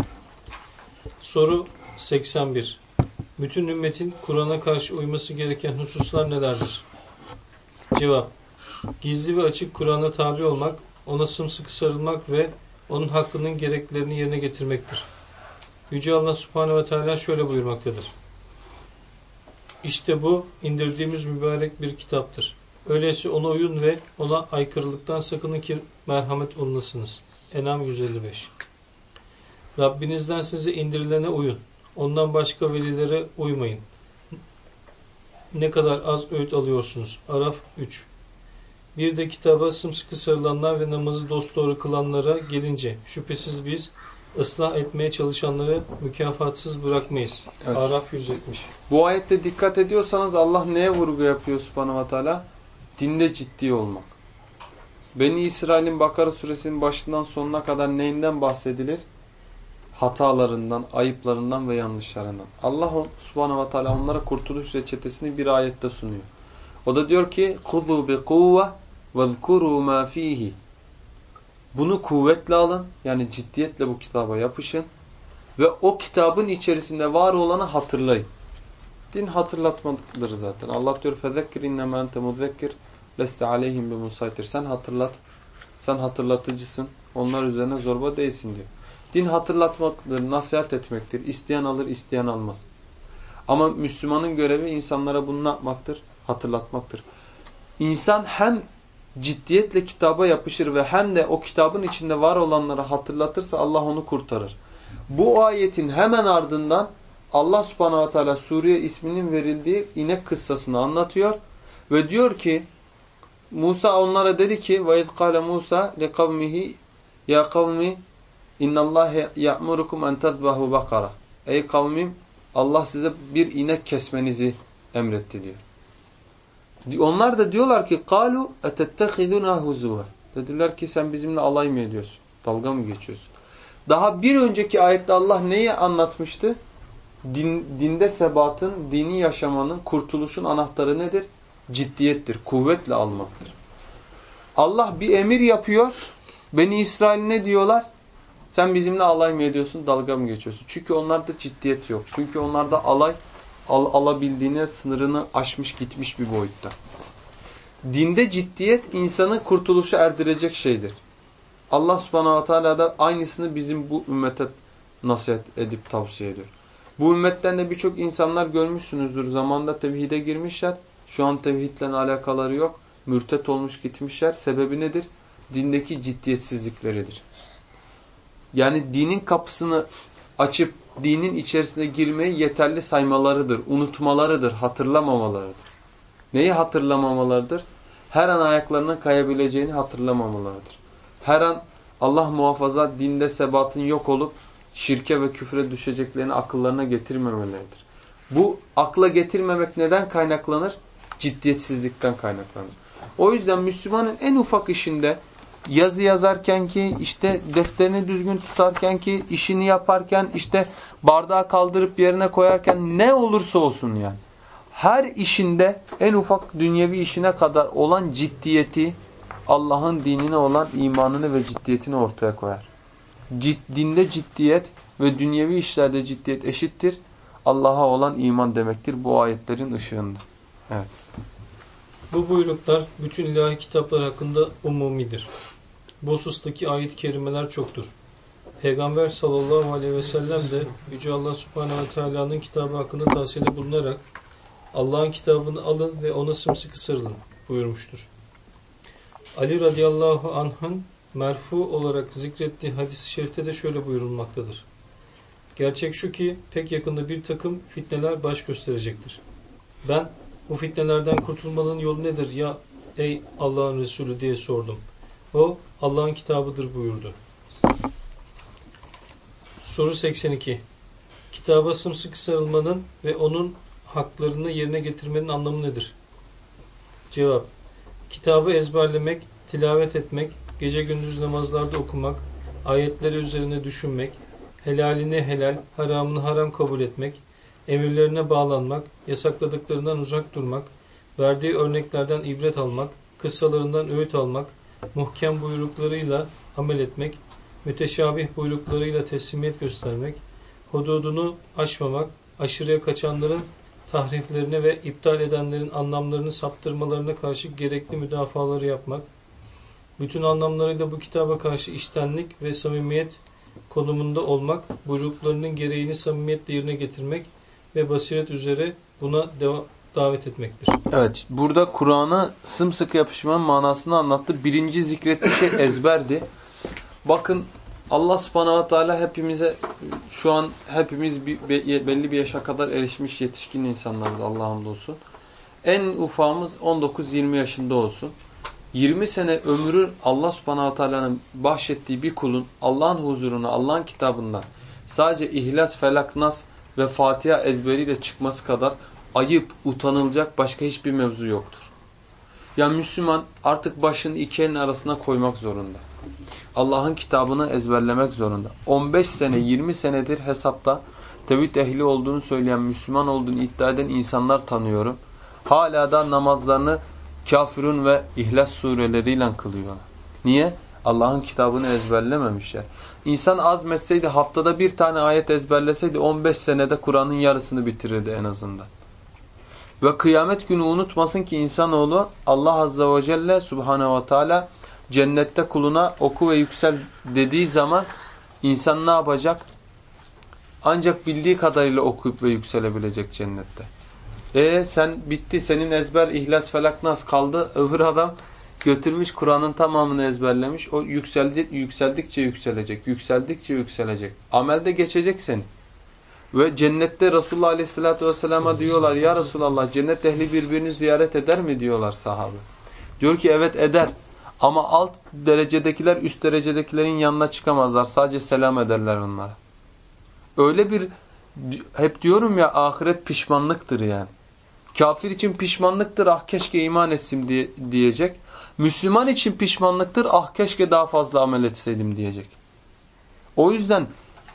Soru 81. Bütün ümmetin Kur'an'a karşı uyması gereken hususlar nelerdir? Cevap. Gizli ve açık Kur'an'a tabi olmak, ona sımsıkı sarılmak ve onun hakkının gereklerini yerine getirmektir. Yüce Allah Subhanahu ve Teala şöyle buyurmaktadır. İşte bu indirdiğimiz mübarek bir kitaptır. Öyleyse ona uyun ve ona aykırılıktan sakının ki merhamet olunasınız. Enam 155 Rabbinizden size indirilene uyun. Ondan başka velilere uymayın. Ne kadar az öğüt alıyorsunuz. Araf 3 Bir de kitaba sımsıkı sarılanlar ve namazı dosdoğru kılanlara gelince şüphesiz biz ıslah etmeye çalışanları mükafatsız bırakmayız. Evet. Araf 170. Bu ayette dikkat ediyorsanız Allah neye vurgu yapıyor subhanahu wa ta'ala? Dinde ciddi olmak. Beni İsrail'in Bakara suresinin başından sonuna kadar neyinden bahsedilir? Hatalarından, ayıplarından ve yanlışlarından. Allah subhanahu ve teala onlara kurtuluş reçetesini bir ayette sunuyor. O da diyor ki خُذُوا بِقُوَّةِ وَذْكُرُوا مَا ف۪يهِ bunu kuvvetle alın. Yani ciddiyetle bu kitaba yapışın. Ve o kitabın içerisinde var olanı hatırlayın. Din hatırlatmalıdır zaten. Allah diyor fezekkir inneme ente mudzekkir leste aleyhim bi musaytir. Sen hatırlat. Sen hatırlatıcısın. Onlar üzerine zorba değilsin diyor. Din hatırlatmaktır, nasihat etmektir. İsteyen alır, isteyen almaz. Ama Müslümanın görevi insanlara bunu yapmaktır? Hatırlatmaktır. İnsan hem ciddiyetle kitaba yapışır ve hem de o kitabın içinde var olanları hatırlatırsa Allah onu kurtarır. Bu ayetin hemen ardından Allah subhanahu wa ta'ala Suriye isminin verildiği inek kıssasını anlatıyor. Ve diyor ki Musa onlara dedi ki وَاِذْ قَالَ Musa لِقَوْمِهِ يَا قَوْمِ اِنَّ اللّٰهِ يَأْمُرُكُمْ اَنْ تَذْبَهُ بَقَرَ Ey kavmim Allah size bir inek kesmenizi emretti diyor. Onlar da diyorlar ki kalu etettehiduna huzuva. Dediler ki sen bizimle alay mı ediyorsun? Dalga mı geçiyorsun? Daha bir önceki ayette Allah neyi anlatmıştı? Din, dinde sebatın, dini yaşamanın, kurtuluşun anahtarı nedir? Ciddiyettir, kuvvetle almaktır. Allah bir emir yapıyor. Beni İsrail ne diyorlar? Sen bizimle alay mı ediyorsun, dalga mı geçiyorsun? Çünkü onlarda ciddiyet yok. Çünkü onlarda alay al, alabildiğine sınırını aşmış gitmiş bir boyutta. Dinde ciddiyet insanı kurtuluşa erdirecek şeydir. Allah subhanahu wa ta'ala da aynısını bizim bu ümmete nasihat edip tavsiye ediyor. Bu ümmetten de birçok insanlar görmüşsünüzdür. Zamanda tevhide girmişler. Şu an tevhidle alakaları yok. Mürtet olmuş gitmişler. Sebebi nedir? Dindeki ciddiyetsizlikleridir. Yani dinin kapısını açıp dinin içerisine girmeyi yeterli saymalarıdır. Unutmalarıdır. Hatırlamamalarıdır. Neyi hatırlamamalarıdır? Her an ayaklarının kayabileceğini hatırlamamalarıdır. Her an Allah muhafaza dinde sebatın yok olup şirke ve küfre düşeceklerini akıllarına getirmemeleridir. Bu akla getirmemek neden kaynaklanır? Ciddiyetsizlikten kaynaklanır. O yüzden Müslümanın en ufak işinde yazı yazarken ki işte defterini düzgün tutarken ki işini yaparken işte bardağı kaldırıp yerine koyarken ne olursa olsun yani. Her işinde en ufak dünyevi işine kadar olan ciddiyeti Allah'ın dinine olan imanını ve ciddiyetini ortaya koyar. Cid, dinde ciddiyet ve dünyevi işlerde ciddiyet eşittir. Allah'a olan iman demektir bu ayetlerin ışığında. Evet. Bu buyruklar bütün ilahi kitaplar hakkında umumidir. Bu husustaki ayet-i kerimeler çoktur. Peygamber sallallahu aleyhi ve sellem de Yüce Allah subhanehu ve teala'nın kitabı hakkında tavsiyede bulunarak Allah'ın kitabını alın ve ona sımsıkı sarılın buyurmuştur. Ali radıyallahu anh'ın merfu olarak zikrettiği hadis-i şerifte de şöyle buyurulmaktadır. Gerçek şu ki pek yakında bir takım fitneler baş gösterecektir. Ben bu fitnelerden kurtulmanın yolu nedir ya ey Allah'ın Resulü diye sordum. O Allah'ın kitabıdır buyurdu. Soru 82. Kitaba sımsıkı sarılmanın ve onun haklarını yerine getirmenin anlamı nedir? Cevap. Kitabı ezberlemek, tilavet etmek, gece gündüz namazlarda okumak, ayetleri üzerine düşünmek, helalini helal, haramını haram kabul etmek, emirlerine bağlanmak, yasakladıklarından uzak durmak, verdiği örneklerden ibret almak, kıssalarından öğüt almak, muhkem buyruklarıyla amel etmek, müteşabih buyruklarıyla teslimiyet göstermek, hududunu aşmamak, aşırıya kaçanların tahriflerine ve iptal edenlerin anlamlarını saptırmalarına karşı gerekli müdafaları yapmak, bütün anlamlarıyla bu kitaba karşı iştenlik ve samimiyet konumunda olmak, buyruklarının gereğini samimiyetle yerine getirmek ve basiret üzere buna davet etmektir. Evet, burada Kur'an'a sımsıkı yapışmanın manasını anlattı. Birinci zikrettiği şey ezberdi. Bakın Allah subhanahu wa ta'ala hepimize şu an hepimiz bir, belli bir yaşa kadar erişmiş yetişkin insanlarız Allah'ın olsun. En ufağımız 19-20 yaşında olsun. 20 sene ömrü Allah subhanahu wa ta'ala'nın bahşettiği bir kulun Allah'ın huzuruna, Allah'ın kitabından sadece İhlas, Felak, Nas ve Fatiha ezberiyle çıkması kadar ayıp, utanılacak başka hiçbir mevzu yoktur. Ya Müslüman artık başını iki elin arasına koymak zorunda. Allah'ın kitabını ezberlemek zorunda. 15 sene 20 senedir hesapta tevhid ehli olduğunu söyleyen Müslüman olduğunu iddia eden insanlar tanıyorum. Hala da namazlarını kafirun ve ihlas sureleriyle kılıyorlar. Niye? Allah'ın kitabını ezberlememişler. İnsan azmetseydi haftada bir tane ayet ezberleseydi 15 senede Kur'an'ın yarısını bitirirdi en azından. Ve kıyamet günü unutmasın ki insanoğlu Allah Azze ve Celle Subhanehu ve Teala cennette kuluna oku ve yüksel dediği zaman insan ne yapacak? Ancak bildiği kadarıyla okuyup ve yükselebilecek cennette. E sen bitti senin ezber ihlas felak nas kaldı. Öbür adam götürmüş Kur'an'ın tamamını ezberlemiş. O yükseldi, yükseldikçe yükselecek. Yükseldikçe yükselecek. Amelde geçecek seni. Ve cennette Resulullah Aleyhisselatü Vesselam'a diyorlar ya Resulallah cennet ehli birbirini ziyaret eder mi diyorlar sahabe. Diyor ki evet eder. Ama alt derecedekiler üst derecedekilerin yanına çıkamazlar. Sadece selam ederler onlara. Öyle bir hep diyorum ya ahiret pişmanlıktır yani. Kafir için pişmanlıktır ah keşke iman etsin diye, diyecek. Müslüman için pişmanlıktır ah keşke daha fazla amel etseydim diyecek. O yüzden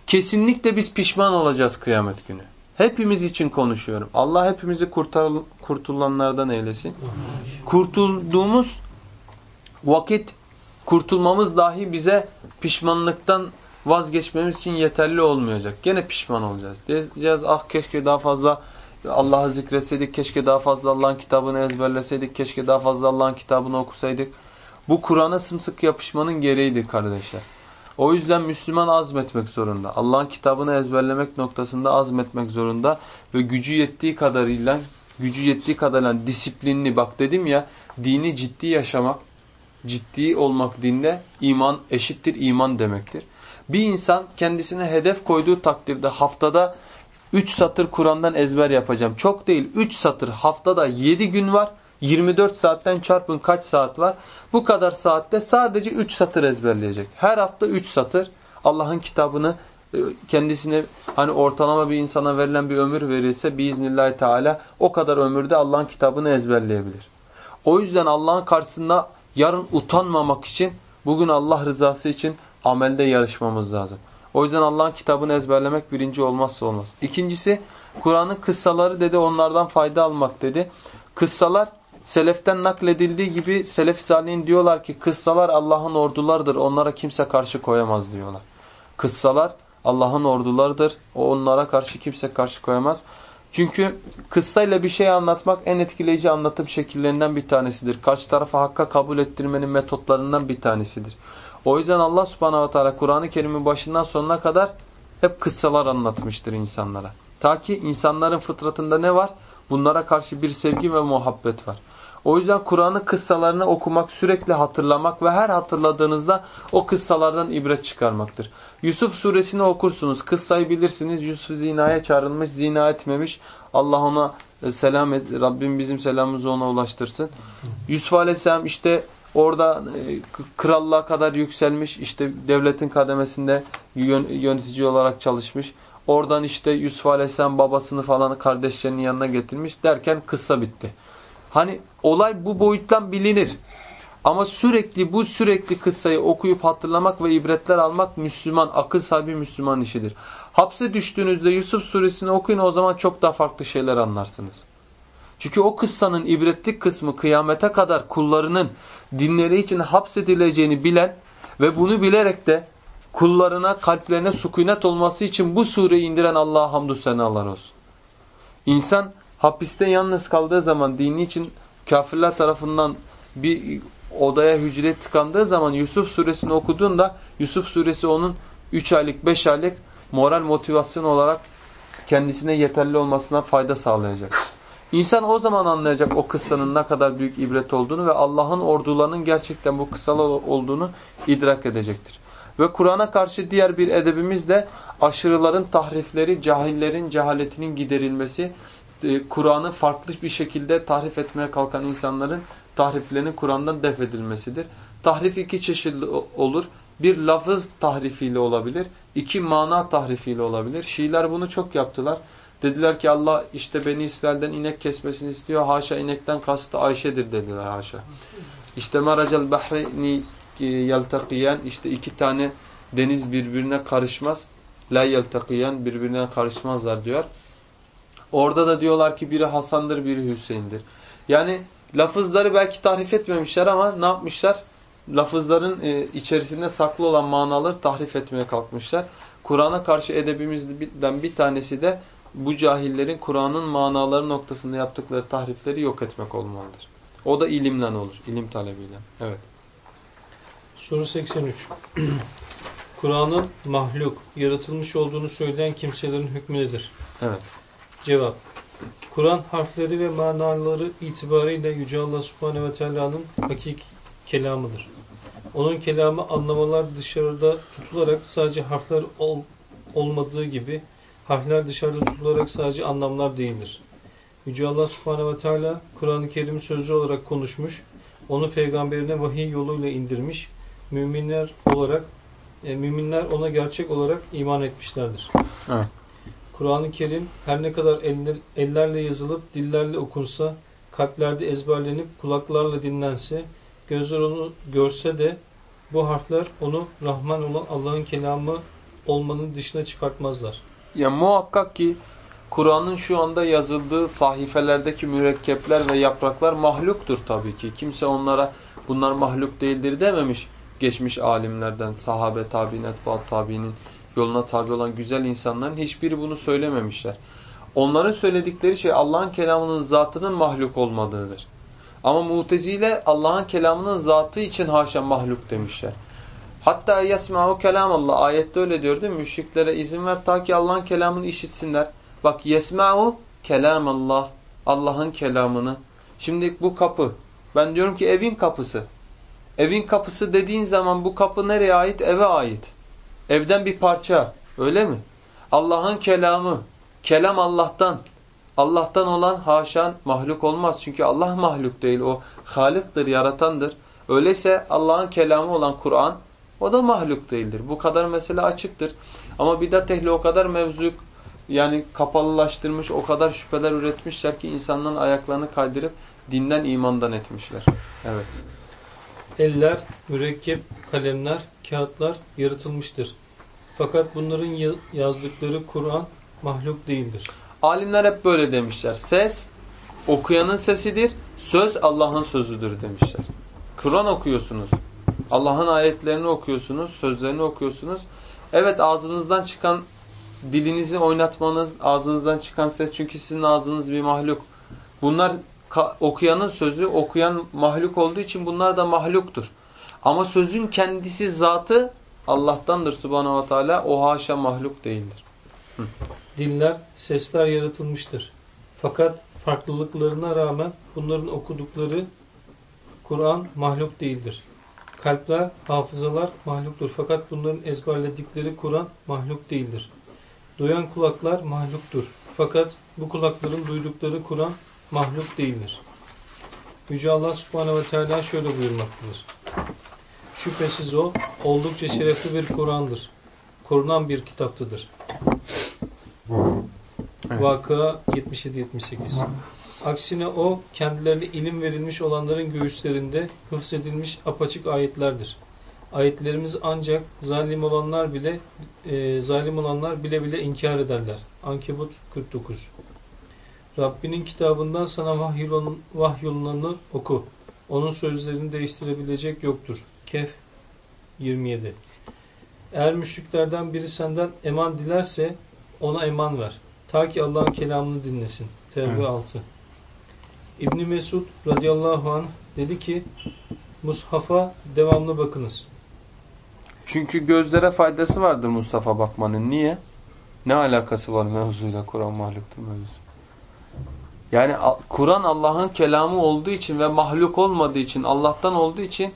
kesinlikle biz pişman olacağız kıyamet günü. Hepimiz için konuşuyorum. Allah hepimizi kurtar, kurtulanlardan eylesin. Kurtulduğumuz vakit kurtulmamız dahi bize pişmanlıktan vazgeçmemiz için yeterli olmayacak. Gene pişman olacağız. Diyeceğiz ah keşke daha fazla Allah'ı zikretseydik, keşke daha fazla Allah'ın kitabını ezberleseydik, keşke daha fazla Allah'ın kitabını okusaydık. Bu Kur'an'a sımsıkı yapışmanın gereğidir kardeşler. O yüzden Müslüman azmetmek zorunda. Allah'ın kitabını ezberlemek noktasında azmetmek zorunda ve gücü yettiği kadarıyla gücü yettiği kadarıyla disiplinli bak dedim ya dini ciddi yaşamak, ciddi olmak dinde iman eşittir iman demektir. Bir insan kendisine hedef koyduğu takdirde haftada 3 satır Kur'an'dan ezber yapacağım. Çok değil 3 satır haftada 7 gün var. 24 saatten çarpın kaç saat var? Bu kadar saatte sadece 3 satır ezberleyecek. Her hafta 3 satır Allah'ın kitabını e, kendisine hani ortalama bir insana verilen bir ömür verilse biiznillahü teala o kadar ömürde Allah'ın kitabını ezberleyebilir. O yüzden Allah'ın karşısında yarın utanmamak için bugün Allah rızası için amelde yarışmamız lazım. O yüzden Allah'ın kitabını ezberlemek birinci olmazsa olmaz. İkincisi Kur'an'ın kıssaları dedi onlardan fayda almak dedi. Kıssalar seleften nakledildiği gibi selef salihin diyorlar ki kıssalar Allah'ın ordulardır onlara kimse karşı koyamaz diyorlar. Kıssalar Allah'ın ordularıdır o onlara karşı kimse karşı koyamaz. Çünkü kıssayla bir şey anlatmak en etkileyici anlatım şekillerinden bir tanesidir. Karşı tarafa hakka kabul ettirmenin metotlarından bir tanesidir. O yüzden Allah subhanahu ve teala Kur'an-ı Kerim'in başından sonuna kadar hep kıssalar anlatmıştır insanlara. Ta ki insanların fıtratında ne var? Bunlara karşı bir sevgi ve muhabbet var. O yüzden Kur'an'ın kıssalarını okumak, sürekli hatırlamak ve her hatırladığınızda o kıssalardan ibret çıkarmaktır. Yusuf suresini okursunuz. Kıssayı bilirsiniz. Yusuf zinaya çağrılmış, zina etmemiş. Allah ona e, selam et. Rabbim bizim selamımızı ona ulaştırsın. Yusuf aleyhisselam işte Orada e, krallığa kadar yükselmiş, işte devletin kademesinde yönetici olarak çalışmış. Oradan işte Yusuf Aleyhisselam babasını falan kardeşlerinin yanına getirmiş derken kıssa bitti. Hani olay bu boyuttan bilinir. Ama sürekli bu sürekli kıssayı okuyup hatırlamak ve ibretler almak Müslüman, akıl sahibi Müslüman işidir. Hapse düştüğünüzde Yusuf suresini okuyun o zaman çok daha farklı şeyler anlarsınız. Çünkü o kıssanın ibretlik kısmı kıyamete kadar kullarının dinleri için hapsedileceğini bilen ve bunu bilerek de kullarına, kalplerine sükunet olması için bu sureyi indiren Allah'a hamdü senalar olsun. İnsan hapiste yalnız kaldığı zaman dini için kafirler tarafından bir odaya hücre tıkandığı zaman Yusuf suresini okuduğunda Yusuf suresi onun 3 aylık 5 aylık moral motivasyon olarak kendisine yeterli olmasına fayda sağlayacak. İnsan o zaman anlayacak o kıssanın ne kadar büyük ibret olduğunu ve Allah'ın ordularının gerçekten bu kıssalar olduğunu idrak edecektir. Ve Kur'an'a karşı diğer bir edebimiz de aşırıların tahrifleri, cahillerin cehaletinin giderilmesi, Kur'an'ı farklı bir şekilde tahrif etmeye kalkan insanların tahriflerinin Kur'an'dan def edilmesidir. Tahrif iki çeşitli olur. Bir lafız tahrifiyle olabilir, iki mana tahrifiyle olabilir. Şiiler bunu çok yaptılar. Dediler ki Allah işte Beni İsrail'den inek kesmesini istiyor. Haşa inekten kastı Ayşe'dir dediler haşa. İşte meracel bahrini yeltakiyen işte iki tane deniz birbirine karışmaz. La yeltakiyen birbirine karışmazlar diyor. Orada da diyorlar ki biri Hasan'dır biri Hüseyin'dir. Yani lafızları belki tahrif etmemişler ama ne yapmışlar? Lafızların e, içerisinde saklı olan manaları tahrif etmeye kalkmışlar. Kur'an'a karşı edebimizden bir tanesi de bu cahillerin Kur'an'ın manaları noktasında yaptıkları tahrifleri yok etmek olmalıdır. O da ilimle olur. ilim talebiyle. Evet. Soru 83. Kur'an'ın mahluk, yaratılmış olduğunu söyleyen kimselerin hükmü nedir? Evet. Cevap. Kur'an harfleri ve manaları itibariyle Yüce Allah Subhanahu ve Teala'nın hakik kelamıdır. Onun kelamı anlamalar dışarıda tutularak sadece harfler ol, olmadığı gibi harfler dışarıda tutularak sadece anlamlar değildir. Yüce Allah Subhanahu ve Teala Kur'an-ı Kerim'i sözlü olarak konuşmuş, onu peygamberine vahiy yoluyla indirmiş, müminler olarak e, müminler ona gerçek olarak iman etmişlerdir. Evet. Kur'an-ı Kerim her ne kadar eller, ellerle yazılıp dillerle okunsa, kalplerde ezberlenip kulaklarla dinlense, gözler onu görse de bu harfler onu Rahman olan Allah'ın kelamı olmanın dışına çıkartmazlar. Ya muhakkak ki Kur'an'ın şu anda yazıldığı sahifelerdeki mürekkepler ve yapraklar mahluktur tabii ki. Kimse onlara bunlar mahluk değildir dememiş geçmiş alimlerden, sahabe tabi'in, etbaat tabi'nin yoluna tabi olan güzel insanların hiçbiri bunu söylememişler. Onların söyledikleri şey Allah'ın kelamının zatının mahluk olmadığıdır. Ama mutezile Allah'ın kelamının zatı için haşa mahluk demişler. Hatta yesma'u kelam Allah ayette öyle diyor değil mi? Müşriklere izin ver ta ki Allah'ın kelamını işitsinler. Bak yesma'u kelam Allah. Allah'ın kelamını. Şimdi bu kapı. Ben diyorum ki evin kapısı. Evin kapısı dediğin zaman bu kapı nereye ait? Eve ait. Evden bir parça. Öyle mi? Allah'ın kelamı. Kelam Allah'tan. Allah'tan olan haşan mahluk olmaz. Çünkü Allah mahluk değil. O haliktir, yaratandır. Öyleyse Allah'ın kelamı olan Kur'an o da mahluk değildir. Bu kadar mesele açıktır. Ama bidat ehli o kadar mevzu yani kapalılaştırmış, o kadar şüpheler üretmişler ki insanların ayaklarını kaydırıp dinden imandan etmişler. Evet. Eller, mürekkep, kalemler, kağıtlar yaratılmıştır. Fakat bunların yazdıkları Kur'an mahluk değildir. Alimler hep böyle demişler. Ses okuyanın sesidir, söz Allah'ın sözüdür demişler. Kur'an okuyorsunuz. Allah'ın ayetlerini okuyorsunuz, sözlerini okuyorsunuz. Evet ağzınızdan çıkan dilinizi oynatmanız, ağzınızdan çıkan ses çünkü sizin ağzınız bir mahluk. Bunlar okuyanın sözü, okuyan mahluk olduğu için bunlar da mahluktur. Ama sözün kendisi zatı Allah'tandır subhanahu ve teala. O haşa mahluk değildir. Hı. Diller, sesler yaratılmıştır. Fakat farklılıklarına rağmen bunların okudukları Kur'an mahluk değildir. Kalpler, hafızalar mahluktur. Fakat bunların ezberledikleri Kur'an mahluk değildir. Duyan kulaklar mahluktur. Fakat bu kulakların duydukları Kur'an mahluk değildir. Yüce Allah subhanehu ve teala şöyle buyurmaktadır. Şüphesiz o oldukça şerefli bir Kur'an'dır. Korunan bir kitaptadır. Evet. Vakıa 77-78 Aksine o kendilerine ilim verilmiş olanların göğüslerinde hıfzedilmiş apaçık ayetlerdir. Ayetlerimiz ancak zalim olanlar bile e, zalim olanlar bile bile inkar ederler. Ankebut 49 Rabbinin kitabından sana vahyolunanı oku. Onun sözlerini değiştirebilecek yoktur. Kehf 27 Eğer müşriklerden biri senden eman dilerse ona eman ver. Ta ki Allah'ın kelamını dinlesin. Tevbe 6 İbni Mesud radıyallahu anh dedi ki Mushaf'a devamlı bakınız. Çünkü gözlere faydası vardır Mustafa bakmanın. Niye? Ne alakası var mevzuyla Kur'an mahluktur mevzu? Yani Kur'an Allah'ın kelamı olduğu için ve mahluk olmadığı için, Allah'tan olduğu için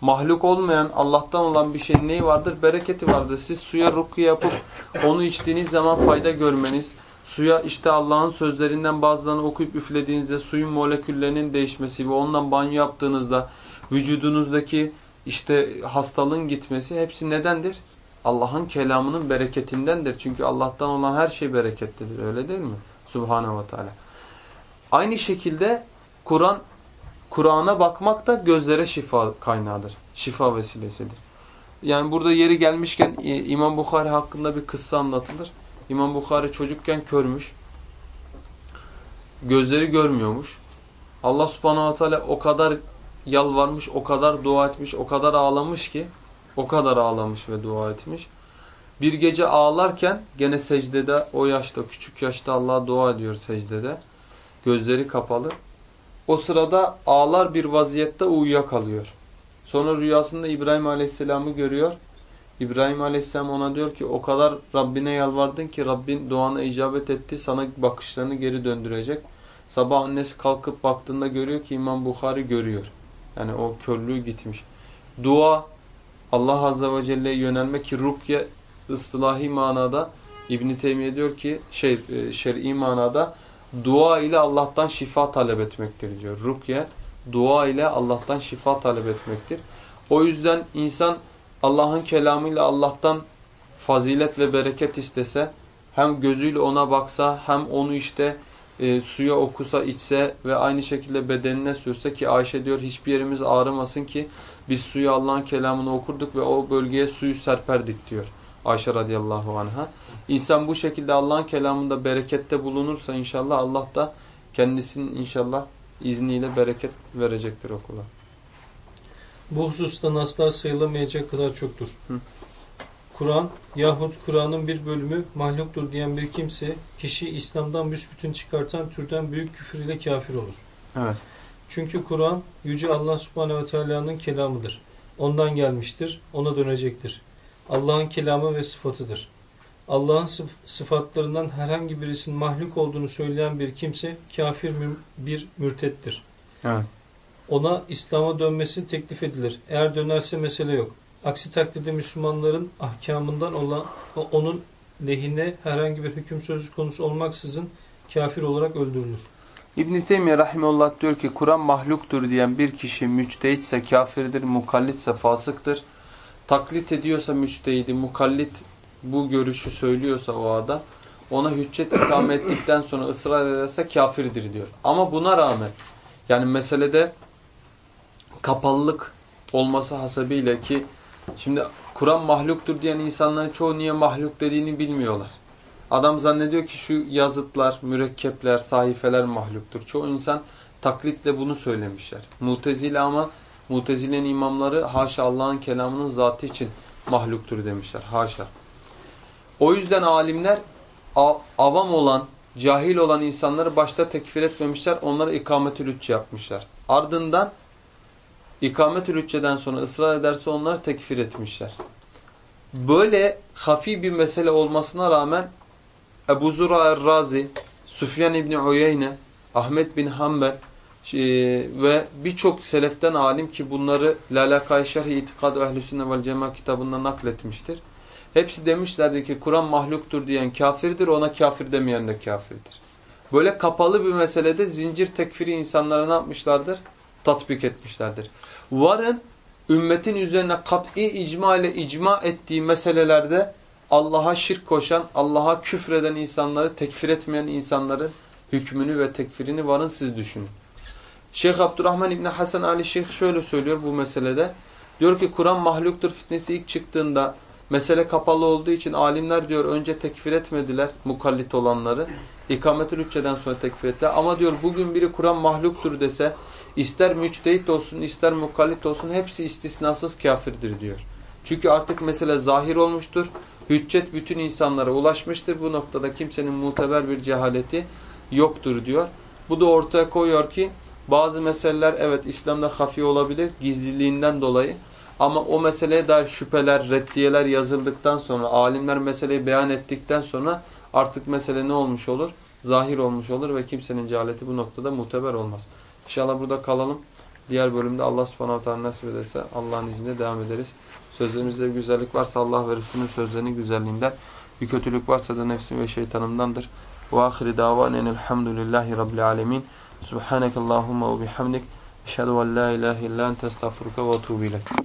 mahluk olmayan, Allah'tan olan bir şeyin neyi vardır? Bereketi vardır. Siz suya rukiye yapıp onu içtiğiniz zaman fayda görmeniz, suya işte Allah'ın sözlerinden bazılarını okuyup üflediğinizde suyun moleküllerinin değişmesi ve ondan banyo yaptığınızda vücudunuzdaki işte hastalığın gitmesi hepsi nedendir? Allah'ın kelamının bereketindendir. Çünkü Allah'tan olan her şey bereketlidir. Öyle değil mi? Subhanahu ve Teala. Aynı şekilde Kur'an Kur'an'a bakmak da gözlere şifa kaynağıdır. Şifa vesilesidir. Yani burada yeri gelmişken e, İmam Bukhari hakkında bir kıssa anlatılır. İmam Bukhari çocukken körmüş. Gözleri görmüyormuş. Allah subhanahu wa ta'ala o kadar yalvarmış, o kadar dua etmiş, o kadar ağlamış ki o kadar ağlamış ve dua etmiş. Bir gece ağlarken gene secdede o yaşta, küçük yaşta Allah'a dua ediyor secdede. Gözleri kapalı. O sırada ağlar bir vaziyette uyuyakalıyor. Sonra rüyasında İbrahim Aleyhisselam'ı görüyor. İbrahim Aleyhisselam ona diyor ki o kadar Rabbine yalvardın ki Rabbin duana icabet etti. Sana bakışlarını geri döndürecek. Sabah annesi kalkıp baktığında görüyor ki İmam Bukhari görüyor. Yani o körlüğü gitmiş. Dua Allah Azze ve Celle'ye yönelmek ki rukye ıstılahi manada İbn Teymiye diyor ki şey e, şer'i manada dua ile Allah'tan şifa talep etmektir diyor. Rukye dua ile Allah'tan şifa talep etmektir. O yüzden insan Allah'ın kelamıyla Allah'tan fazilet ve bereket istese hem gözüyle ona baksa hem onu işte e, suya okusa içse ve aynı şekilde bedenine sürse ki Ayşe diyor hiçbir yerimiz ağrımasın ki biz suyu Allah'ın kelamını okurduk ve o bölgeye suyu serperdik diyor. Ayşe radıyallahu anha. İnsan bu şekilde Allah'ın kelamında berekette bulunursa inşallah Allah da kendisinin inşallah izniyle bereket verecektir okula. Bu hususta naslar sayılamayacak kadar çoktur. Kur'an yahut Kur'an'ın bir bölümü mahluktur diyen bir kimse kişi İslam'dan büsbütün çıkartan türden büyük küfür ile kafir olur. Evet. Çünkü Kur'an Yüce Allah Subhanahu ve Teala'nın kelamıdır. Ondan gelmiştir, ona dönecektir. Allah'ın kelamı ve sıfatıdır. Allah'ın sıfatlarından herhangi birisinin mahluk olduğunu söyleyen bir kimse kafir bir mürtettir. Evet. Ona İslam'a dönmesi teklif edilir. Eğer dönerse mesele yok. Aksi takdirde Müslümanların ahkamından olan onun lehine herhangi bir hüküm sözü konusu olmaksızın kafir olarak öldürülür. İbn-i Teymiye Rahimullah diyor ki Kur'an mahluktur diyen bir kişi müçtehitse kafirdir, mukallitse fasıktır. Taklit ediyorsa müçtehidi, mukallit bu görüşü söylüyorsa o adam ona hüccet ikame ettikten sonra ısrar ederse kafirdir diyor. Ama buna rağmen yani meselede kapalılık olması hasebiyle ki şimdi Kur'an mahluktur diyen insanların çoğu niye mahluk dediğini bilmiyorlar. Adam zannediyor ki şu yazıtlar, mürekkepler, sahifeler mahluktur. Çoğu insan taklitle bunu söylemişler. Mutezile ama Mutezile'nin imamları haşa Allah'ın kelamının zatı için mahluktur demişler. Haşa. O yüzden alimler avam olan, cahil olan insanları başta tekfir etmemişler. Onlara ikamet-ül yapmışlar. Ardından ikamet-ül sonra ısrar ederse onları tekfir etmişler. Böyle hafi bir mesele olmasına rağmen Ebu Zura er-Razi, Süfyan İbni Uyeyne, Ahmet bin Hanbel ve birçok seleften alim ki bunları Lalakay Şerhi İtikad Ehl-i Sünne Cema kitabında nakletmiştir. Hepsi demişlerdi ki Kur'an mahluktur diyen kafirdir, ona kafir demeyen de kafirdir. Böyle kapalı bir meselede zincir tekfiri insanlara ne yapmışlardır? Tatbik etmişlerdir. Varın ümmetin üzerine kat'i icma ile icma ettiği meselelerde Allah'a şirk koşan, Allah'a küfreden insanları, tekfir etmeyen insanların hükmünü ve tekfirini varın siz düşünün. Şeyh Abdurrahman İbni Hasan Ali Şeyh şöyle söylüyor bu meselede. Diyor ki Kur'an mahluktur fitnesi ilk çıktığında mesele kapalı olduğu için alimler diyor önce tekfir etmediler mukallit olanları. İkamet-ül Hücce'den sonra tekfir ettiler. Ama diyor bugün biri Kur'an mahluktur dese ister müçtehit olsun ister mukallit olsun hepsi istisnasız kafirdir diyor. Çünkü artık mesele zahir olmuştur. Hüccet bütün insanlara ulaşmıştır. Bu noktada kimsenin muteber bir cehaleti yoktur diyor. Bu da ortaya koyuyor ki bazı meseleler evet İslam'da hafi olabilir gizliliğinden dolayı. Ama o meseleye dair şüpheler, reddiyeler yazıldıktan sonra, alimler meseleyi beyan ettikten sonra artık mesele ne olmuş olur? Zahir olmuş olur ve kimsenin cehaleti bu noktada muteber olmaz. İnşallah burada kalalım. Diğer bölümde Allah subhanahu teala nasip ederse Allah'ın izniyle devam ederiz. Sözlerimizde bir güzellik varsa Allah ve Resulünün sözlerinin güzelliğinden, bir kötülük varsa da nefsim ve şeytanımdandır. Ve ahiri davanen elhamdülillahi rabbil alemin. Subhaneke Allahumma ve bihamdik. Eşhedü en la ilahe illa ente estağfuruke ve etûbü ilek.